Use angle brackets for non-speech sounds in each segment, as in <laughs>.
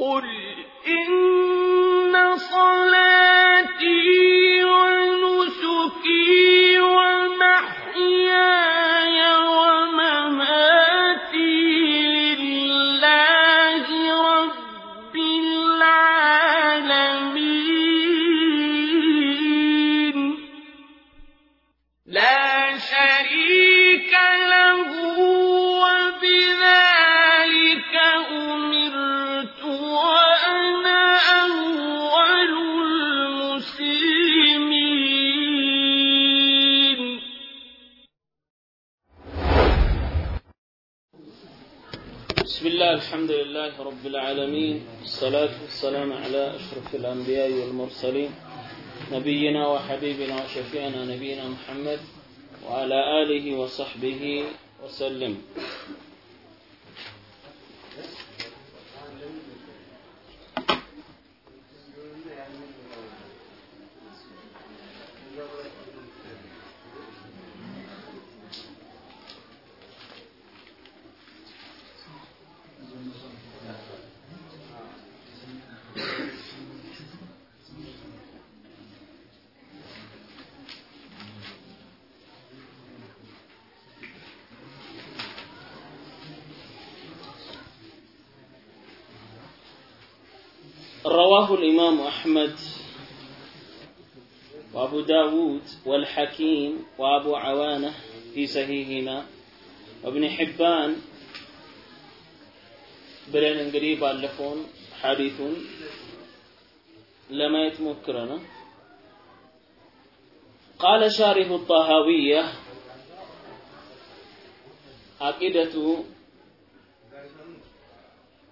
قل إن لله رب العالمين الصلاة والسلام على أشرف الأنبياء والمرسلين نبينا وحبيبنا وشفيعنا نبينا محمد وعلى آله وصحبه وسلم. رواه الإمام أحمد وأبو داود والحكيم وأبو عوانة في صحيحهما وابن حبان ብለን እንግዲህ ባለፈውን ሐዲቱን ለማየት ሞክረናል። قال شارح الطهاوية عقيدة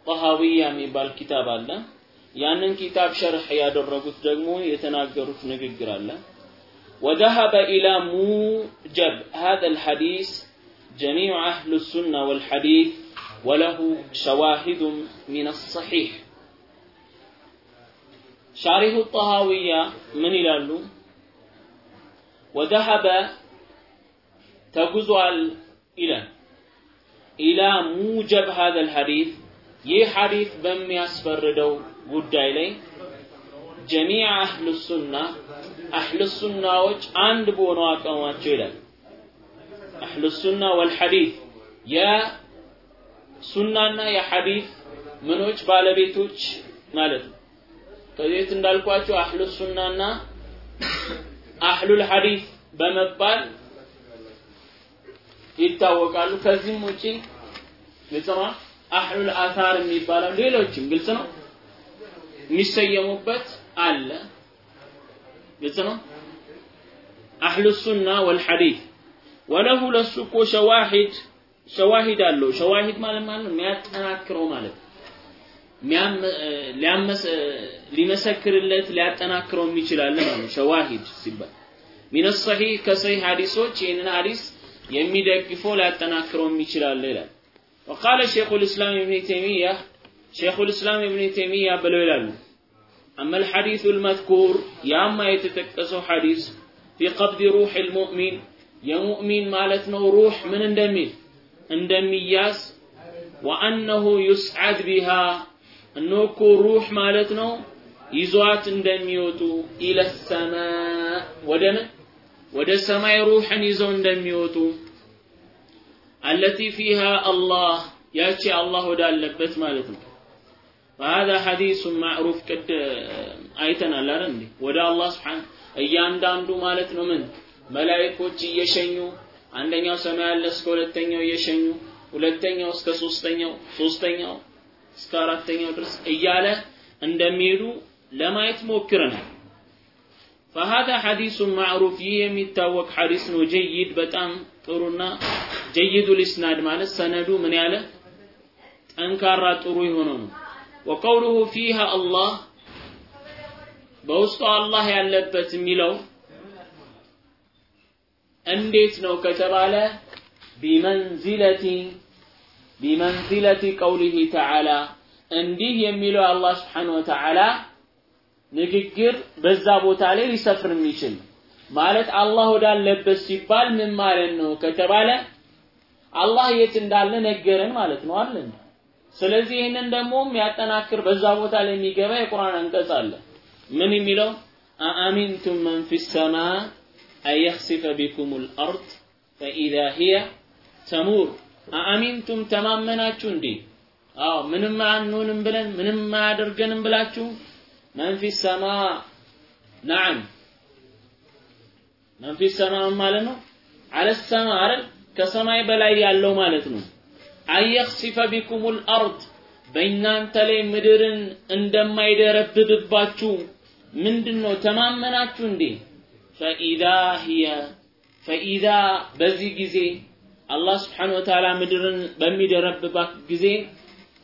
طهاوية የሚባል ኪታብ አለ። ያንን ኪታብ ሸርሕ ያደረጉት ደግሞ የተናገሩት ንግግር አለ። وذهب إلى موجب هذا الحديث جميع أهل السنة والحديث وله شواهد من الصحيح شارح الطهاوية من يلالو وذهب تجزل إلى إلى موجب هذا الحديث ይህ ሐዲስ በሚያስፈርደው ጉዳይ ላይ ጀሚዕ አህሉ ሱና አህሉ ሱናዎች አንድ በሆነው አቋማቸው ይላል። አህሉ ሱና ወልሐዲስ የሱናና የሐዲስ ምኖች ባለቤቶች ማለት ነው። ከዚህ እንዳልኳቸው አህሉ ሱናና አህሉል ሐዲስ በመባል ይታወቃሉ። ከዚህም ውጪ ግልጽ ነው። አህሉል አታር የሚባለው ሌሎችም ግልጽ ነው የሚሰየሙበት አለ ግልጽ ነው አህሉ ሱና ወልሐዲስ ወለሁ ለሱ እኮ ሸዋሂድ ሸዋሂድ አለው ሸዋሂድ ማለት ማለት ነው የሚያጠናክረው ማለት ሊያመስ ሊመሰክርለት ሊያጠናክረው የሚችል አለ ማለት ነው ሸዋሂድ ሲባል ሚን ሰሒህ ከሰሒህ ሐዲሶች ይህንን ሐዲስ የሚደግፈው ሊያጠናክረው የሚችል አለ ይላል وقال شيخ الإسلام ابن تيمية ሼኹል እስላም ኢብኑ ተይሚያ ብለው ይላሉ። አመል ሐዲሱል መዝኩር ያማ የተጠቀሰው ሐዲስ ፊ ቀብድ ሩህ አልሙእሚን የሙእሚን ማለት ነው ሩህ ምን እንደሚል እንደሚያዝ ወአነሁ ዩስዓድ ቢሃ እነሆ እኮ ሩህ ማለት ነው ይዟት እንደሚወጡ ኢለ ሰማ ወደ ወደ ሰማይ ሩህን ይዘው እንደሚወጡ። አለቲ ፊሃ አላህ ያቺ አላህ ወዳለበት ማለት ነው። فهذا حديث معروف قد አይተናል አይደል እንዴ ወደ አላህ ስብሓን እያንዳንዱ ማለት ነው ምን መላእክቶች እየሸኙ አንደኛው ሰማይ ያለ እስከ ሁለተኛው እየሸኙ ሁለተኛው እስከ ሶስተኛው ሶስተኛው እስከ አራተኛው ድረስ እያለ እንደሚሄዱ ለማየት ሞክረናል فهذا حديث معروف ይህ የሚታወቅ ሐዲስ ነው ጀይድ በጣም ጥሩና ጀይዱ ልስናድ ማለት ሰነዱ ምን ያለ ጠንካራ ጥሩ የሆነ ነው ወቀውሉሁ ፊሃ አላህ በውስጡ አላህ ያለበት የሚለው እንዴት ነው ከተባለ ቢመንዚለቲ ቢመንዚለቲ ቀውሊሂ ተዓላ እንዲህ የሚለው አላህ ስብሓን ወተዓላ ንግግር በዛ ቦታ ላይ ሊሰፍር የሚችል ማለት አላህ ወዳለበት ሲባል ምን ማለት ነው ከተባለ አላህ የት እንዳለ ነገረን ማለት ነው አይደል ስለዚህ ይህንን ደግሞ የሚያጠናክር በዛ ቦታ ላይ የሚገባ የቁርአን አንቀጽ አለ። ምን የሚለው? أأمنتم من في السماء أن يخسف بكم الأرض فإذا هي تمور። أأمنتم ተማመናችሁ እንዴ? አዎ ምንም አንሆንም ብለን ምንም አያደርገንም ብላችሁ? من في السماء نعم። من في السماء ማለት ነው? አለ سماء አይደል? ከሰማይ በላይ ያለው ማለት ነው أن يخسف بكم الأرض በእናንተ ላይ ምድርን እንደማይደረብብባችሁ ምንድን ነው ተማመናችሁ እንዴ? ፈኢዛ ሂየ ፈኢዛ በዚህ ጊዜ አላህ ስብሓን ወተዓላ ምድርን በሚደረብባት ጊዜ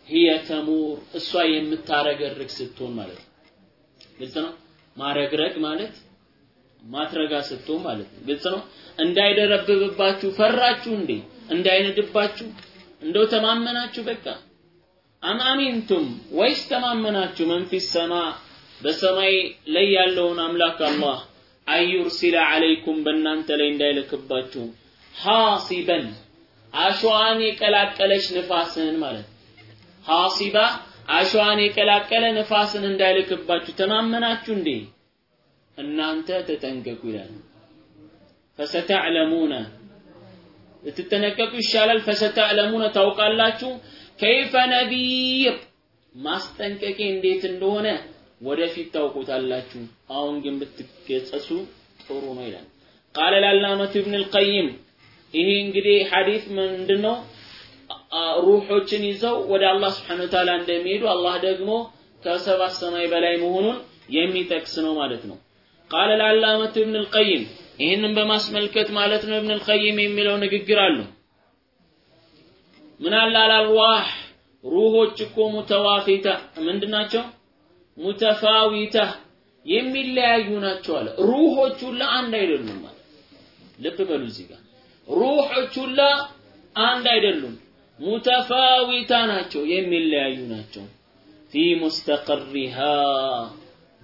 ሂየ ተሙር እሷ የምታረገርግ ስትሆን ማለት ነው። ግልጽ ነው? ማረግረግ ማለት ማትረጋ ስትሆን ማለት ነው። ግልጽ ነው? እንዳይደረብብባችሁ ፈራችሁ እንዴ? እንዳይነድባችሁ እንደው ተማመናችሁ? በቃ አም አሚንቱም? ወይስ ተማመናችሁ? መን ፊ ሰማ በሰማይ ላይ ያለውን አምላክ አላህ አዩርሲለ አለይኩም በእናንተ ላይ እንዳይልክባችሁ ሐሲበን አሸዋን የቀላቀለች ንፋስን ማለት ሐሲባ አሸዋን የቀላቀለ ንፋስን እንዳይልክባችሁ ተማመናችሁ እንዴ? እናንተ ተጠንቀቁ ይላል። ፈሰተዕለሙነ ልትጠነቀቁ ይሻላል። ፈሰተዕለሙነ ታውቃላችሁ? ከይፈ ነቢር ማስጠንቀቄ እንዴት እንደሆነ ወደፊት ታውቁታላችሁ። አሁን ግን ብትገጸሱ ጥሩ ነው ይላል። ቃለ ላላመቱ ኢብን ልቀይም ይሄ እንግዲህ ሐዲስ ምንድነው? ሩሖችን ይዘው ወደ አላህ ስብሓን ወተዓላ እንደሚሄዱ አላህ ደግሞ ከሰባት ሰማይ በላይ መሆኑን የሚጠቅስ ነው ማለት ነው። ቃለ ላላመቱ ኢብን ልቀይም ይህንን በማስመልከት ማለት ነው ኢብን ልቀይም የሚለው ንግግር አለው ምን አለ አላርዋህ ሩሆች እኮ ሙተዋፊታ ምንድናቸው ሙተፋዊታ የሚለያዩ ናቸው አለ። ሩሆች ሁላ አንድ አይደሉም ማለት ልብ በሉ እዚህ ጋር። ሩሆች ሁላ አንድ አይደሉም። ሙተፋዊታ ናቸው የሚለያዩ ናቸው። في مستقرها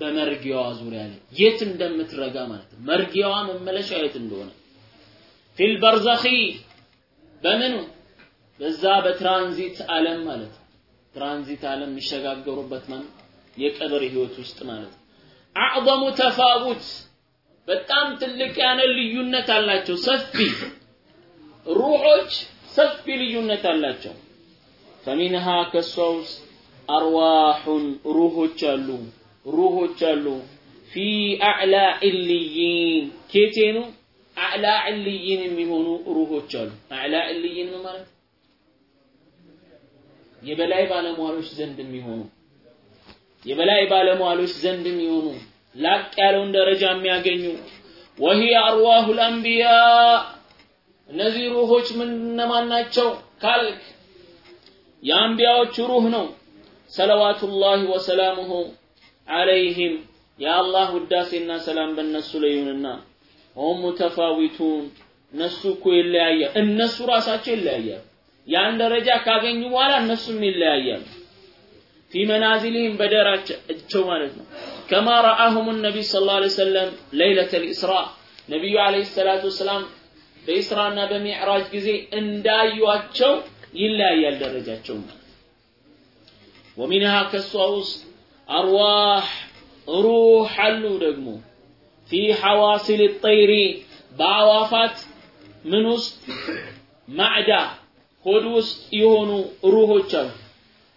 በመርጊያዋ ዙሪያ ላይ የት እንደምትረጋ ማለት ነው። መርጊያዋ መመለሻ የት እንደሆነ። في البرزخ በምኑ? በዛ በትራንዚት ዓለም ማለት ነው። ትራንዚት ዓለም የሚሸጋገሩበት ማለት የቀብር ህይወት ውስጥ ማለት ነው። أعظم تفاوت በጣም ትልቅ ያነ ልዩነት አላቸው። ሰፊ ሩሖች ሰፊ ልዩነት አላቸው። ፈሚንሃ ከሷ ውስጥ አርዋሑን ሩሆች አሉ ሩሆች አሉ። ፊ አዕላ ዕልይን ኬቴኑ አዕላ ዕልይን የሚሆኑ ሩሆች አሉ። አዕላ ዕልይን ነው ማለት? የበላይ ባለሟሎች ዘንድ የሚሆኑ የበላይ ባለሟሎች ዘንድ የሚሆኑ ላቅ ያለውን ደረጃ የሚያገኙ ወሂ አርዋሁ ልአንቢያ እነዚህ ሩሆች ምን እነማን ናቸው ካልክ? የአንቢያዎቹ ሩህ ነው። ሰለዋቱላሂ ወሰላሙሁ አለይህም የአላህ ውዳሴና ሰላም በእነሱ ላይ ይሁንና ሁም ሙተፋዊቱን እነሱ እኮ ይለያያል። እነሱ ራሳቸው ይለያያሉ ያን ደረጃ ካገኙ በኋላ እነሱም ይለያያሉ። ፊ መናዚልህም በደራቸው ማለት ነው። ከማ ረአሁም ነቢይ ስ ላ ሰለም ለይለት ልእስራ ነቢዩ አለህ ሰላቱ ወሰላም በኢስራና በሚዕራጅ ጊዜ እንዳዩቸው ይለያያል ደረጃቸው ወሚንሃ ከሷ ውስጥ አርዋህ ሩህ አሉ ደግሞ። ፊ ሐዋሲል ጠይሪ በአዋፋት ምን ውስጥ? ማዕዳ ሆድ ውስጥ የሆኑ ሩሆች አሉ።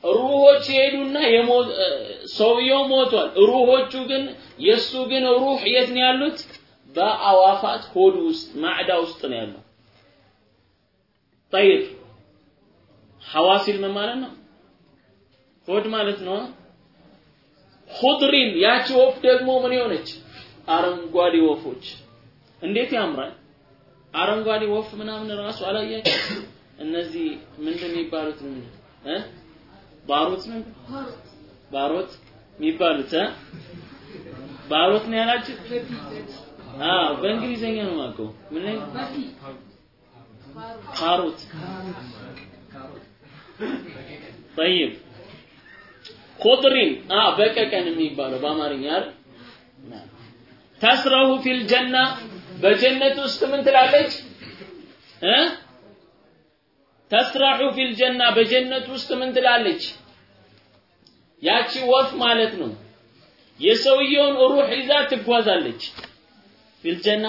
ሩሆች ይሄዱና ሰውየው ሞቷል። ሩሆቹ ግን የሱ ግን ሩህ የት ነው ያሉት? በአዋፋት ሆድ ውስጥ ማዕዳ ውስጥ ነው ያለው። ጠይር ሐዋሲል ምን ማለት ነው? ሆድ ማለት ነው ኹድሪን ያቺ ወፍ ደግሞ ምን የሆነች አረንጓዴ ወፎች እንዴት ያምራል አረንጓዴ ወፍ ምናምን ራሱ አላያችሁ እነዚህ ምንድን የሚባሉት ምንድን እ ባሮት ነው ባሮት የሚባሉት እ ባሮት ነው ያላችሁ አዎ በእንግሊዘኛ ነው የማውቀው ምን ላይ ካሮት طيب ኹድሪን አ በቀቀን የሚባለው በአማርኛ አይደል ተስረሁ ፊል ጀና በጀነት ውስጥ ምን ትላለች እ ተስራሑ ፊል ጀና በጀነት ውስጥ ምን ትላለች? ያቺ ወፍ ማለት ነው። የሰውየውን ሩህ ይዛ ትጓዛለች። ፊል ጀና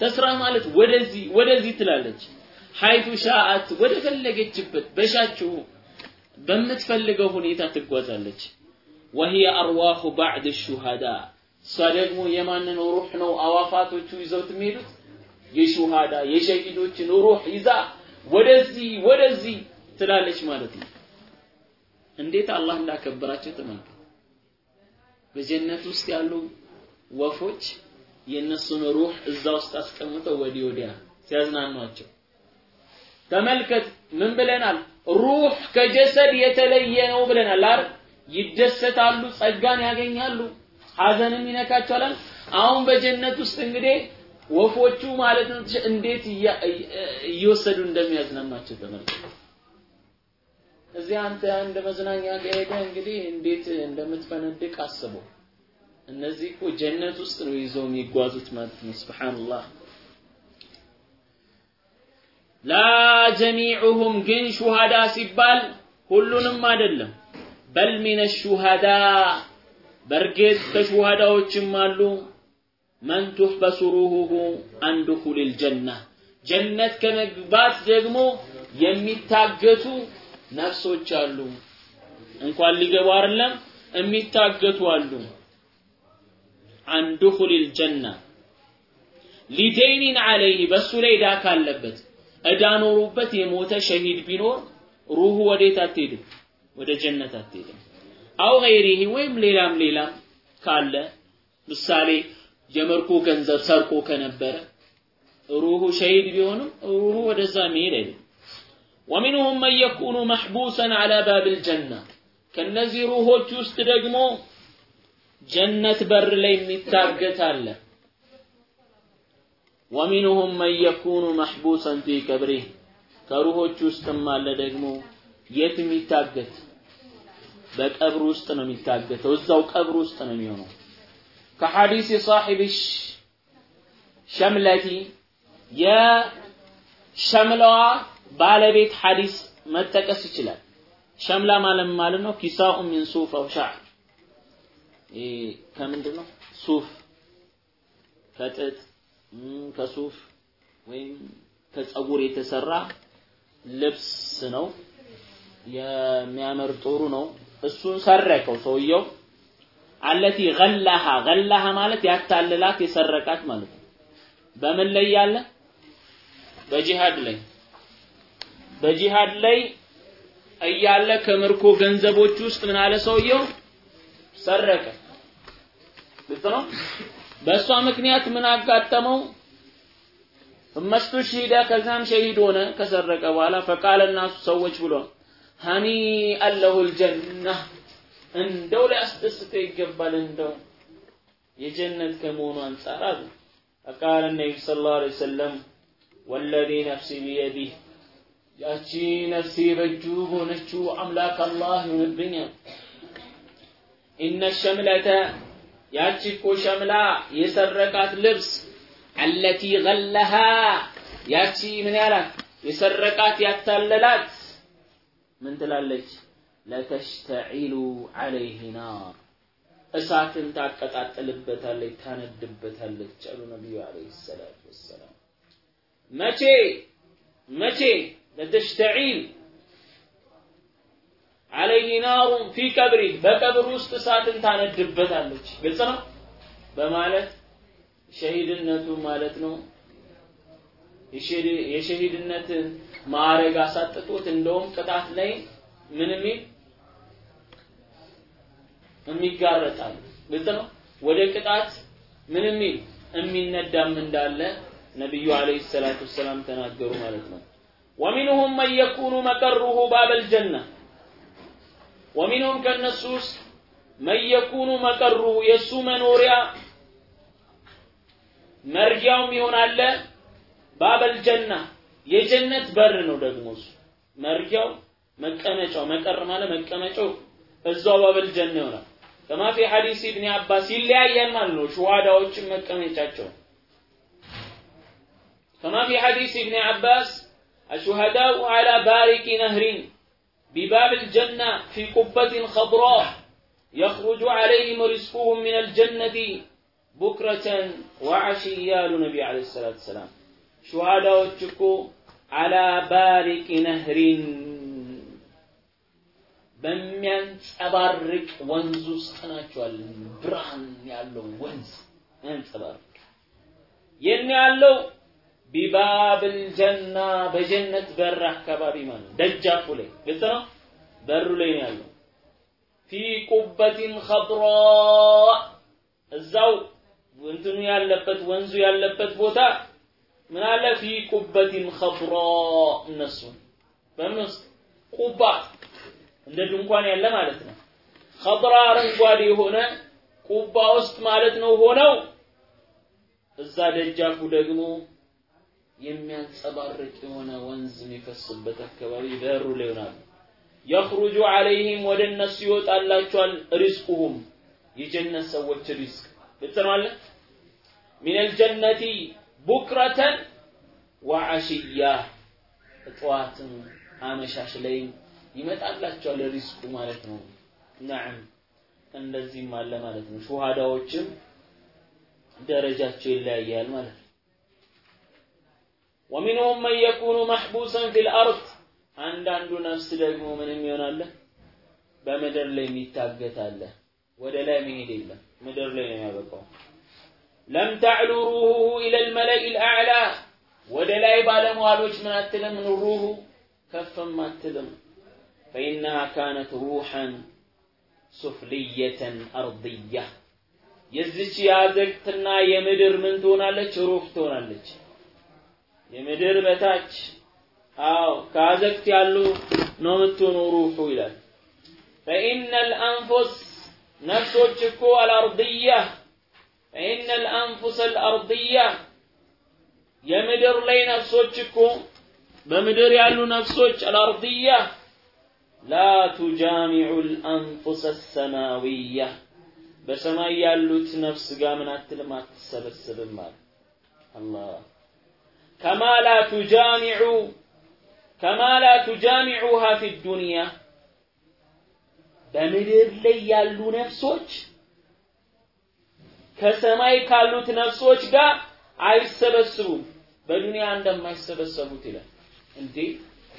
ተስራህ ማለት ወደዚህ ወደዚህ ትላለች። ሐይቱ ሻአት ወደ ፈለገችበት በሻችው በምትፈልገው ሁኔታ ትጓዛለች። ወሂየ አርዋሁ ባዕድ ሹሃዳ እሷ ደግሞ የማንን ሩህ ነው አዋፋቶቹ ይዘውት የሚሄዱት? የሹሃዳ የሸሂዶችን ሩህ ይዛ ወደዚህ ወደዚህ ትላለች ማለት ነው። እንዴት አላህ እንዳከበራቸው ተመልከቱ። በጀነት ውስጥ ያሉ ወፎች የእነሱን ሩህ እዛ ውስጥ አስቀምጠው ወዲህ ወዲያ ሲያዝናኗቸው ተመልከት። ምን ብለናል? ሩህ ከጀሰድ የተለየ ነው ብለናል አይደል? ይደሰታሉ፣ ጸጋን ያገኛሉ፣ ሐዘንም ይነካቸዋል። አሁን በጀነት ውስጥ እንግዲህ ወፎቹ ማለት ነው እንዴት እየወሰዱ እንደሚያዝናናቸው ተመልከቱ። እዚህ አንተ እንደ መዝናኛ ከሄደ እንግዲህ እንዴት እንደምትፈነድቅ አስበው። እነዚህ እኮ ጀነት ውስጥ ነው ይዘው የሚጓዙት ማለት ነው። ሱብሃንአላህ ላ ግን ሹሃዳ ሲባል ሁሉንም አይደለም። በል ሚነ ሹሃዳ በእርግጥ ከሹሃዳዎችም አሉ መን ቱሕበሱ ሩሁሁ አን ጀና ጀነት ከመግባት ደግሞ የሚታገቱ ነፍሶች አሉ። እንኳን ሊገቡ አይደለም የሚታገቱ አሉ። አን ጀና ሊደይኒን ዐለይህ በሱ ላይ ዕዳ ካለበት ዕዳ ኖሮበት የሞተ ሸሂድ ቢኖር ሩሁ ወዴት አትሄድም? ወደ ጀነት አትሄድም። አው ገይሪህ ወይም ሌላም ሌላም ካለ ምሳሌ የመርኮ ገንዘብ ሰርቆ ከነበረ ሩሁ ሸሂድ ቢሆንም ሩሁ ወደዛ መሄድ አይደለም። ወሚንሁም መን የኩኑ መሕቡሰን ዐላ ባብል ጀና ከነዚህ ሩሆች ውስጥ ደግሞ ጀነት በር ላይ የሚታገት አለ። ወሚንሁም መን የኩኑ መሕቡሰን ፊ ቀብሪህ ከሩሆች ውስጥም አለ ደግሞ የት የሚታገት በቀብር ውስጥ ነው የሚታገተው። እዛው ቀብር ውስጥ ነው የሚሆነው። ከሐዲስ ሳሒብ ሸምለቲ የሸምላዋ ባለቤት ሐዲስ መጠቀስ ይችላል። ሸምላ ማለት ማለት ነው ኪሳኡ ሚን ሱፍ አው ሻዕር ከምንድን ሱፍ ከጥጥ ከሱፍ ወይም ከፀጉር የተሰራ ልብስ ነው። የሚያምር ጥሩ ነው። እሱን ሰረቀው ሰውየው። አለቲ ገላሃ ገላሃ ማለት ያታልላት የሰረቃት ማለት ነው። በምን ላይ ያለ? በጂሃድ ላይ በጂሃድ ላይ እያለ ከምርኮ ገንዘቦች ውስጥ ምን አለ ሰውየው ሰረቀ። ግልጽ ነው። በእሷ ምክንያት ምን አጋጠመው? እመስቱ ሺዳ ከዛም ሸሂድ ሆነ። ከሰረቀ በኋላ ፈቃለ እናሱ ሰዎች ብሎ ሀኒ አለሁል ጀና እንደው ሊያስደስተው ይገባል እንደው የጀነት ከመሆኑ አንጻር አሉ። ፈቃለ ነቢዩ ሰለላሁ ዐለይሂ ወሰለም ወለዚ ነፍሲ ቢየዲህ ያቺ ነፍሴ በእጁ ሆነችው አምላክ አላህ ይሆንብኛል ኢነ ሸምለተ ያቺ እኮ ሸምላ የሰረቃት ልብስ አለቲ ገለሃ። ያቺ ምን ያላት? የሰረቃት ያታለላት። ምን ትላለች? ለተሽተዒሉ ዐለይህ ናር። እሳትን ታቀጣጥልበታለች፣ ታነድበታለች አሉ ነቢዩ ዐለይሂ ሰላቱ ወሰላም። መቼ? መቼ? ለተሽተዒል ዐለይህ ናሩን ፊ ቀብሪ በቀብር ውስጥ እሳትን ታነድበታለች። ግልጽ ነው በማለት ሸሂድነቱ ማለት ነው የሸሂድነትን ማዕረግ አሳጥቶት እንደውም ቅጣት ላይ ምን የሚል ግልጽ ነው። ወደ ቅጣት ምን የሚል የሚነዳም እንዳለ ነቢዩ አለይሂ ሰላቱ ወሰላም ተናገሩ ማለት ነው። ወሚንሁም መን የኩኑ መቀሩሁ ባበል ጀና ወሚንሁም ከእነሱ ውስጥ መን የኩኑ መቀሩሁ የእሱ መኖሪያ መርጊያውም ይሆናል ባበል ጀና የጀነት በር ነው ደግሞ እሱ መርጊያው መቀመጫው መቀር ማለት መቀመጫው እዛው ባበል ጀና ይሆናል ከማ ፊ ሐዲስ ኢብኑ አባስ ይለያያል ማለት ነው ሹሃዳዎችን መቀመጫቸው ከማ ፊ ሐዲስ ኢብኑ አባስ الشهداء على بارك نهر بباب الجنة في قبة خضراء يخرج عليهم رزقهم من الجنة بكرة وعشيا لنبي عليه الصلاة والسلام شهداء تشكو على بارك نهر በሚያንጸባርቅ ወንዝ ውስጥ ናቸዋል። ብርሃን ያለው ወንዝ ያንጸባርቅ የት ያለው ቢባብል ጀና በጀነት በር አካባቢ ማለት ደጃፉ ላይ ግልጽ ነው። በሩ ላይ ነው ያለው። ፊ ቁበቲን ኸድራ እዛው እንትኑ ያለበት ወንዙ ያለበት ቦታ ምን አለ? ፊ ቁበቲን ኸድራ እነሱ በምን ውስጥ ቁባ እንደ ድንኳን ያለ ማለት ነው። ኸድራ አረንጓዴ የሆነ ቁባ ውስጥ ማለት ነው ሆነው እዛ ደጃፉ ደግሞ የሚያንጸባርቅ የሆነ ወንዝ የሚፈስበት አካባቢ በሩ ላይ ይሆናሉ። የኽሩጁ ዐለይሂም ወደ እነሱ ይወጣላቸዋል ሪዝቁሁም የጀነት ሰዎች ሪዝቅ ግልጽ ነው አለ ሚነል ጀነቲ ቡክረተን ወዐሽያ ጠዋትም አመሻሽ ላይም ይመጣላቸዋል ሪዝቁ ማለት ነው። ነዓም እንደዚህም አለ ማለት ነው። ሹሃዳዎችም ደረጃቸው ይለያያል ማለት ነው። ومنهم من يكون محبوسا في الأرض አንዳንዱ ነፍስ ደግሞ ምንም ይሆናል በምድር ላይ የሚታገት አለ። ወደ ላይ መሄድ የለም ምድር ላይ ነው የሚያበቃው። لم تعل روحه إلى الملإ الأعلى ወደ ላይ ባለሟሎች ምን አትልም ሩሁ ከፍም አትልም። فإنها كانت روحا سفلية أرضية የዚች የአዘቅትና የምድር ምን ትሆናለች? ሩህ ትሆናለች። የምድር በታች አዎ ከአዘቅት ያሉ ነው የምትሆነው ሩሑ ይላል። ፈኢነ ልአንፉስ ነፍሶች እኮ አልአርድያ። ፈኢነ ልአንፉስ አልአርድያ የምድር ላይ ነፍሶች እኮ በምድር ያሉ ነፍሶች አልአርድያ። ላ ቱጃሚዑ ልአንፉስ አሰማዊያ በሰማይ ያሉት ነፍስ ጋር ምን አትልም? አትሰበስብም ማለት አላህ ከማ ላ ቱጃሚዑ ከማ ላ ቱጃሚዑሃ ፊ ዱንያ በምድር ላይ ያሉ ነፍሶች ከሰማይ ካሉት ነፍሶች ጋር አይሰበስቡም። በዱንያ እንደማይሰበሰቡት ይላል። እንዴ!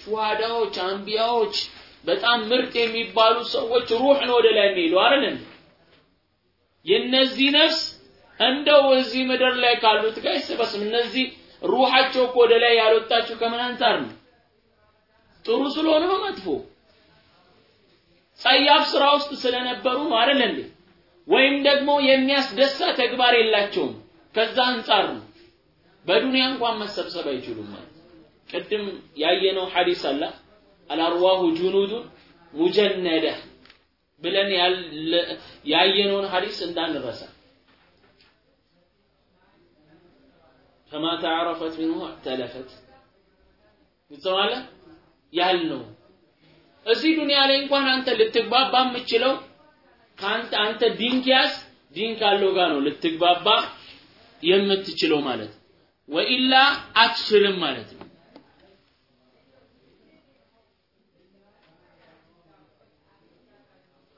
ሹሃዳዎች አንቢያዎች በጣም ምርጥ የሚባሉ ሰዎች ሩህ ነው ወደ ላይ የሚሄዱ አይደል የነዚህ ነፍስ እንደው እዚህ ምድር ላይ ካሉት ጋር አይሰበስም እነዚህ ሩሃቸው እኮ ወደ ላይ ያልወጣቸው ከምን አንጻር ነው? ጥሩ ስለሆነ መጥፎ ጸያፍ ስራ ውስጥ ስለነበሩ ነው አይደል እንዴ? ወይም ደግሞ የሚያስደሳ ተግባር የላቸውም ከዛ አንጻር ነው። በዱንያ እንኳን መሰብሰብ አይችሉም ማለት ቅድም ያየነው ሐዲስ አለ አልአርዋሁ ጁኑዱን ሙጀነደ ብለን ያየነውን ሐዲስ እንዳንረሳ ፈማ ተዓረፈት ሚንሁ እዕተለፈት ይተዋለ ያህል እዚህ ዱንያ ላይ እንኳን አንተ ልትግባባ የምችለው ከአንተ አንተ ዲን ኪያስ ዲን ካለው ጋር ነው ልትግባባ የምትችለው ማለት ነው። ወኢላ አትችልም ማለት ነው።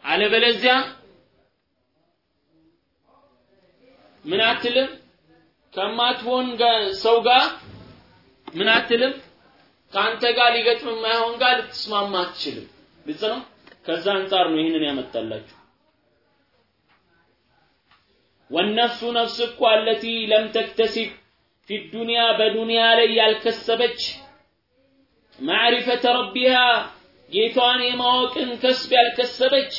አለበለዚያ ምን አትልም ከማትሆን ሰው ጋር ምን አትልም? ከአንተ ጋር ሊገጥም የማይሆን ጋር ልትስማማ አትችልም። ግልጽ ነው? ከዛ አንጻር ነው ይህንን ያመጣላችሁ። ወነፍሱ ነፍስ እኮ አለቲ ለም ተክተሲብ ፊ ዱንያ በዱንያ ላይ ያልከሰበች ማዕሪፈተ ረቢሃ ጌቷን የማወቅን ከስብ ያልከሰበች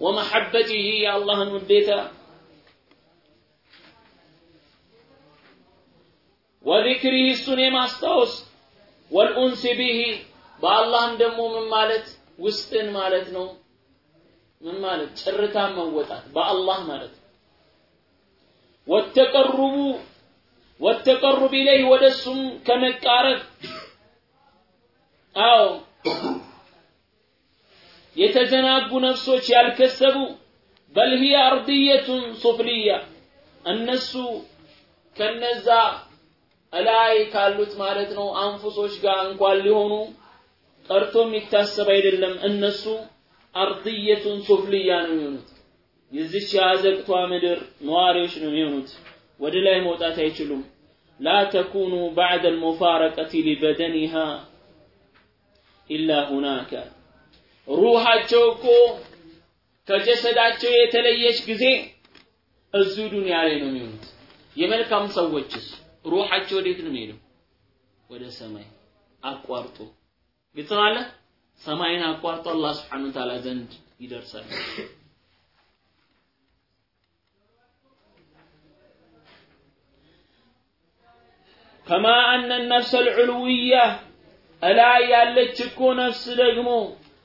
ወመሐበቲህ የአላህን ውዴታ ወዚክሪህ እሱን የማስታወስ ወልኡንስ ቢሂ በአላህም ደግሞ ምን ማለት? ውስጥን ማለት ነው። ምን ማለት? ጭርታን መወጣት በአላህ ማለት ነው። ወተቀሩቡ ወተቀሩብ ኢለይህ ወደ ከመቃረብ። አዎ። የተዘናጉ ነፍሶች ያልከሰቡ በል አርድየቱን ሱፍልያ እነሱ ከነዛ እላይ ካሉት ማለት ነው አንፉሶች ጋር እንኳን ሊሆኑ ቀርቶ የሚታሰብ አይደለም። እነሱ አርድየቱን ሱፍልያ ነው የሚሆኑት። የዚች የአዘቅቷ ምድር ነዋሪዎች ነው የሚሆኑት። ወደ ላይ መውጣት አይችሉም። ላ ተኩኑ ባዕደ ልሙፋረቀቲ ሊበደኒሃ ኢላ ሁናከ። ሩሃቸው እኮ ከጀሰዳቸው የተለየች ጊዜ እዚሁ ዱንያ ላይ ነው የሚሆኑት። የመልካም ሰዎችስ ሩሃቸው ወዴት ነው የሚሄደው? ወደ ሰማይ አቋርጦ። ግልጽ አለ ሰማይን አቋርጦ አላህ ስብሓን ታላ ዘንድ ይደርሳል። ከማ አነ ነፍስ አልዑልውያ እላይ ያለች እኮ ነፍስ ደግሞ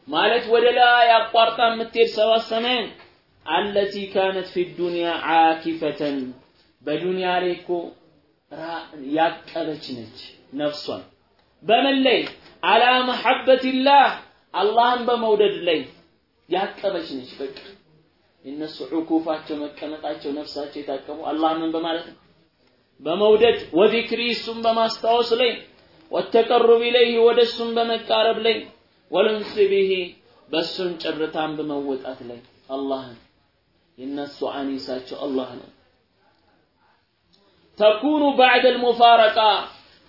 ማለት ወደ ላይ አቋርጣ የምትሄድ ሰባት ሰማይን አለቲ ካነት ፊ ዱንያ ዓኪፈተን። በዱንያ ላይ እኮ ያቀበች ነች ነፍሷን። በምን ላይ? አላ መሐበትላህ አላህን በመውደድ ላይ ያቀበች ነች። በቃ የእነሱ ዕኩፋቸው መቀመጣቸው ነፍሳቸው የታቀሙ አላህ ምን በማለት ነው? በመውደድ ወዚክሪ እሱም በማስታወስ ላይ ወተቀሩብ ኢለይህ ወደ እሱም በመቃረብ ላይ ወልንስ ቢሂ በእሱም ጭርታን በመወጣት ላይ አላህን የእነሱ አኒሳቸው አላህ ነው ተኩኑ ባዕደ ልሙፋረቃ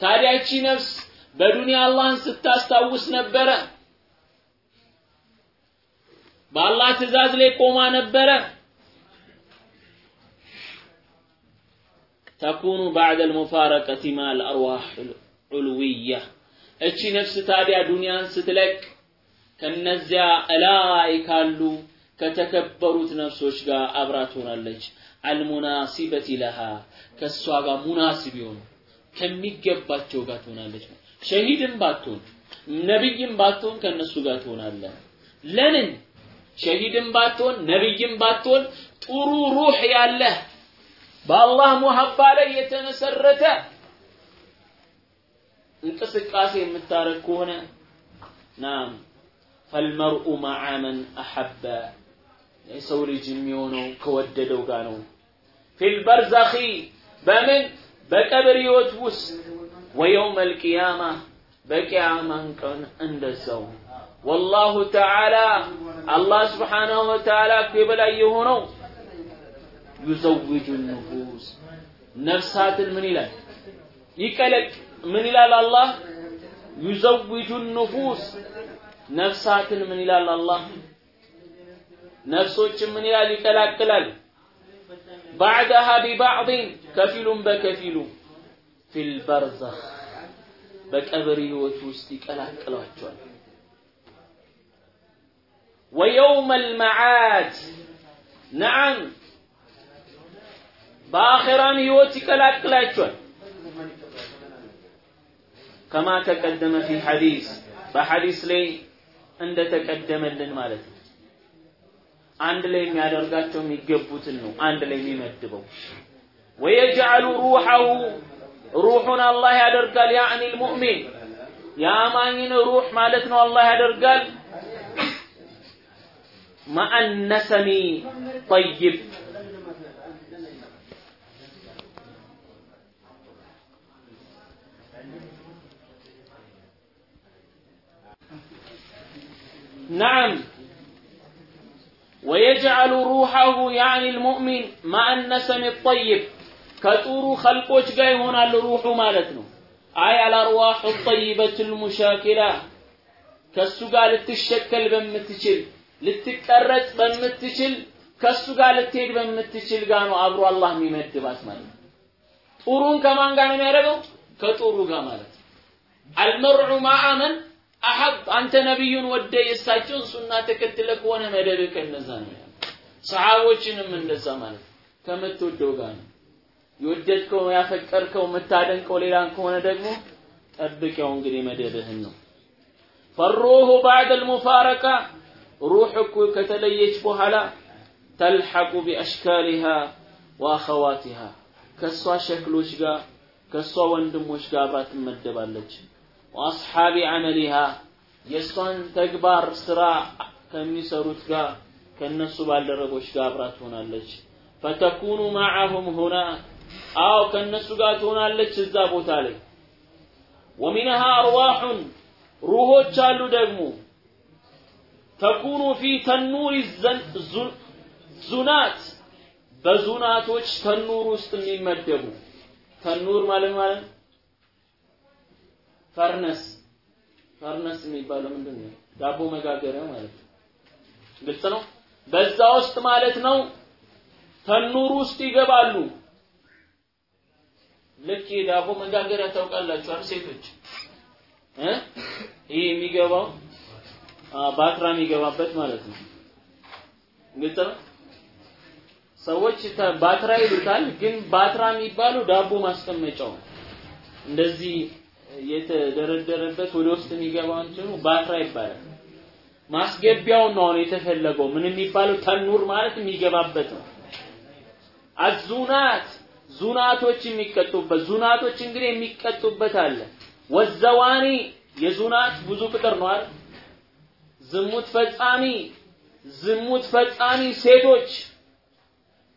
ታዲያቺ ነፍስ በዱንያ አላህን ስታስታውስ ነበረ? በአላህ ትእዛዝ ላይ ቆማ ነበረ? ተኩኑ ባዕደ ልሙፋረቀቲ ማ ልአርዋሕ ዑልውያ። እቺ ነፍስ ታዲያ ዱንያን ስትለቅ ከነዚያ እላይ ካሉ ከተከበሩት ነፍሶች ጋር አብራ ትሆናለች አልሙናሲበት ለሃ ከእሷ ጋር ሙናሲብ የሆኑ ከሚገባቸው ጋር ትሆናለች ሸሂድም ባትሆን ነብይም ባትሆን ከነሱ ጋር ትሆናለህ። ለምን? ሸሂድም ባትሆን ነብይም ባትሆን ጥሩ ሩህ ያለህ በአላህ ሙሀባ ላይ የተመሰረተ እንቅስቃሴ የምታረግ ከሆነ ናም ፈልመርኡ መዓ መን አሐበ የሰው ልጅ የሚሆነው ከወደደው ጋር ነው። في البرزخ በምን? በቀብር ህይወት ውስጥ ويوم القيامة በቅያማን ቀን እንደዛው። والله تعالى አላህ سبحانه وتعالى የበላይ የሆነው يزوج النفوس ነፍሳትን ምን ይላል? ይቀለቅ። ምን ይላል አላህ? يزوج النفوس ነፍሳትን ምን ይላል አላህ ነፍሶችን ምን ይላል? ይቀላቅላል ባዕደሃ ቢባዕድን ከፊሉም በከፊሉ ፊል በርዘኽ በቀብር ህይወት ውስጥ ይቀላቅሏቸዋል። ወየውም አልመዓድ ነዓም በአኼራም ህይወት ይቀላቅላቸዋል። ከማ ተቀደመ ፊ ሐዲስ በሐዲስ ላይ እንደተቀደመልን ማለት ነው አንድ ላይ የሚያደርጋቸው የሚገቡትን ነው አንድ ላይ የሚመድበው ወየጅዐሉ ሩሐሁ ሩሑን አላህ ያደርጋል ያዕኒ ልሙእሚን የአማኝን ሩሕ ማለት ነው አላህ ያደርጋል ማአነሰሚ ጠይብ نعم ወየጅዐሉ ሩሐሁ ያኒ ልሙእሚን ማአነሰም ጠይብ ከጥሩ ኸልቆች ጋር ይሆናል ሩሑ ማለት ነው። አይ አልአርዋሑ ጠይበት ልሙሻኪላ ከእሱ ጋር ልትሸከል በምትችል ልትቀረጽ በምትችል ከእሱ ጋር ልትሄድ በምትችል ጋር ነው አብሮ አላህ የሚመድባት ማለት ነው። ጥሩን ከማን ጋር ነው የሚያደርገው? ከጥሩ ጋር ማለት ነው። አልመርዑ ማአመን አሐብ አንተ ነቢዩን ወደ የእሳቸውን ሱና ተከትለ ከሆነ መደብ ከነዛ ነው ሰሃቦችንም እንደዛ ማለት ከምትወደው ጋር ነው። የወደድከው ያፈቀርከው የምታደንቀው ሌላን ከሆነ ደግሞ ጠብቀው እንግዲህ መደብህን ነው። ፈሩሁ ባዕድ አልሙፋረቃ ሩህ እኮ ከተለየች በኋላ ተልሐቁ ቢአሽካሊሃ ወአኸዋቲሃ ከእሷ ሸክሎች ጋር ከእሷ ወንድሞች ጋር አብራ ትመደባለች ወአስሓቢ ዐመሊሃ የእሷን ተግባር ስራ ከሚሰሩት ጋር ከእነሱ ባልደረቦች ጋር አብራ ትሆናለች። ፈተኩኑ ማዓሁም ሁና አዎ ከነሱ ጋር ትሆናለች እዛ ቦታ ላይ። ወሚንሃ አርዋሑን ሩሆች አሉ ደግሞ። ተኩኑ ፊ ተኑሪ ዙናት በዙናቶች ተኑር ውስጥ የሚመደቡ። ተኑር ማለት ማለት ፈርነስ ፈርነስ የሚባለው ምንድን ነው? ዳቦ መጋገሪያ ማለት ነው። ግልጽ ነው። በዛ ውስጥ ማለት ነው ተኑር ውስጥ ይገባሉ። ልክ የዳቦ መጋገሪያ ታውቃላችሁ አይደል ሴቶች እ ይሄ የሚገባው ባትራ የሚገባበት ማለት ነው። ግልጽ ነው። ሰዎች ባትራ ይሉታል፣ ግን ባትራ የሚባለው ዳቦ ማስቀመጫው እንደዚህ የተደረደረበት ወደ ውስጥ የሚገባው እንትኑ ባትራ ይባላል። ማስገቢያው ነው አሁን የተፈለገው። ምን የሚባለው ተኑር ማለት የሚገባበት ነው። አዙናት ዙናቶች የሚቀጡበት ዙናቶች እንግዲህ የሚቀጡበት አለ። ወዘዋኒ የዙናት ብዙ ቁጥር ነው አይደል? ዝሙት ፈጻሚ ዝሙት ፈጻሚ ሴቶች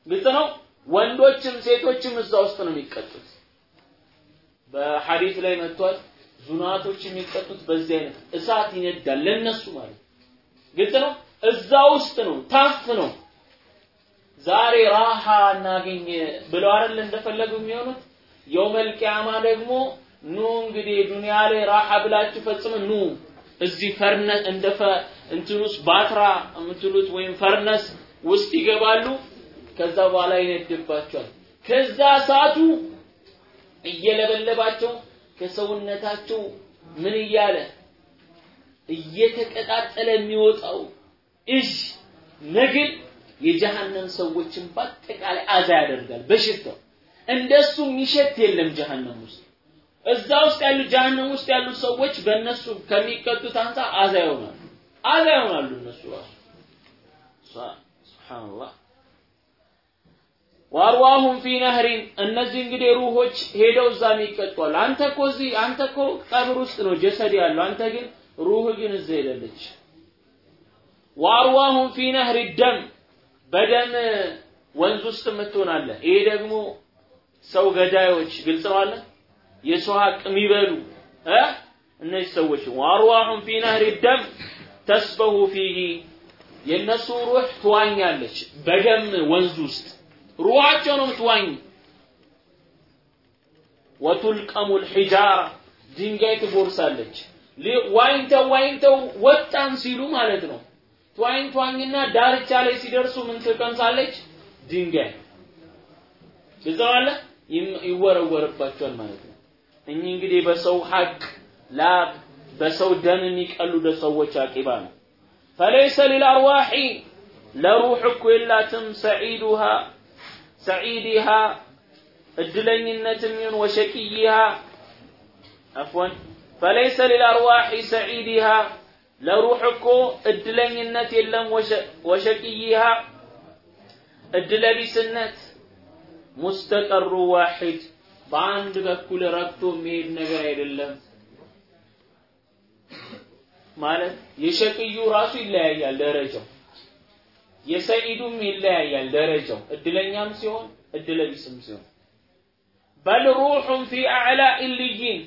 ግልጽ ነው። ወንዶችም ሴቶችም እዛ ውስጥ ነው የሚቀጡት። በሐዲስ ላይ መጥቷል። ዙናቶች የሚቀጡት በዚህ አይነት እሳት ይነዳል ለነሱ ማለት ግልጽ ነው። እዛ ውስጥ ነው ታፍ ነው። ዛሬ ራሃ እናገኝ ብለው አይደል እንደፈለጉ የሚሆኑት። የውመል ቂያማ ደግሞ ኑ እንግዲህ ዱንያ ላይ ራሃ ብላችሁ ፈጽሙ ኑ እዚህ ፈርነስ እንደ እንትኑስ ባትራ የምትሉት ወይም ፈርነስ ውስጥ ይገባሉ። ከዛ በኋላ ይነድባቸዋል። ከዛ እሳቱ እየለበለባቸው ከሰውነታቸው ምን እያለ እየተቀጣጠለ የሚወጣው እሽ ነግል የጀሃነም ሰዎችን በአጠቃላይ አዛ ያደርጋል በሽታው። እንደሱ የሚሸት የለም ጀሃነም ውስጥ። እዛ ውስጥ ያሉ ጀሃነም ውስጥ ያሉ ሰዎች በእነሱ ከሚቀጡት አንጻር አዛ ይሆናሉ። አዛ ይሆናሉ እነሱ ራሱ ሱብሃንአላህ ወአርዋሁም ፊ ነህሪን እነዚህ እንግዲህ ሩሆች ሄደው እዛ የሚቀጧሉ። አንተ እኮ እዚህ አንተ እኮ ቀብር ውስጥ ነው ጀሰድ ያለው፣ አንተ ግን ሩህ ግን እዛ ሄደለች። ወአርዋሁም ፊ ነህሪ ደም በደም ወንዝ ውስጥ የምትሆናለ። ይሄ ደግሞ ሰው ገዳዮች ግልጽ ነው አለ የሰው ሀቅ የሚበሉ እ እነዚህ ሰዎች ወአርዋሁም ፊ ነህሪ ደም ተስበሁ ፊሂ የእነሱ ሩህ ትዋኛለች በደም ወንዝ ውስጥ ሩሃቸው ነው የምትዋኝ። ወቱልቀሙ ልሒጃራ ድንጋይ ትጎርሳለች። ዋኝተው ዋኝተው ወጣን ሲሉ ማለት ነው። ትዋኝ ትዋኝና ዳርቻ ላይ ሲደርሱ ምን ትቀምሳለች? ድንጋይ ግዘዋለ ይወረወርባቸዋል ማለት ነው። እኚህ እንግዲህ በሰው ሀቅ ላ በሰው ደም የሚቀልዱ ሰዎች አቂባ ነው። ፈለይሰ ሊልአርዋሒ ለሩሕ እኮ የላትም ሰዒዱሃ ሰዒድሃ እድለኝነትም ይሁን ወሸቅይሃ አፍወን ፈለይሰ ሊልአርዋሒ ሰዒድሃ ለሩሕ እኮ እድለኝነት የለም ወሸቅይሃ እድለቢስነት ሙስተቀሩ ዋሒድ በአንድ በኩል ረክቶ የሚሄድ ነገር አይደለም። ማለት የሸቅዩ ራሱ ይለያያል ደረጃው የሰኢዱም ይለያያል ደረጃው እድለኛም ሲሆን እድለቢስም ሲሆን። بل روح في أعلى عليين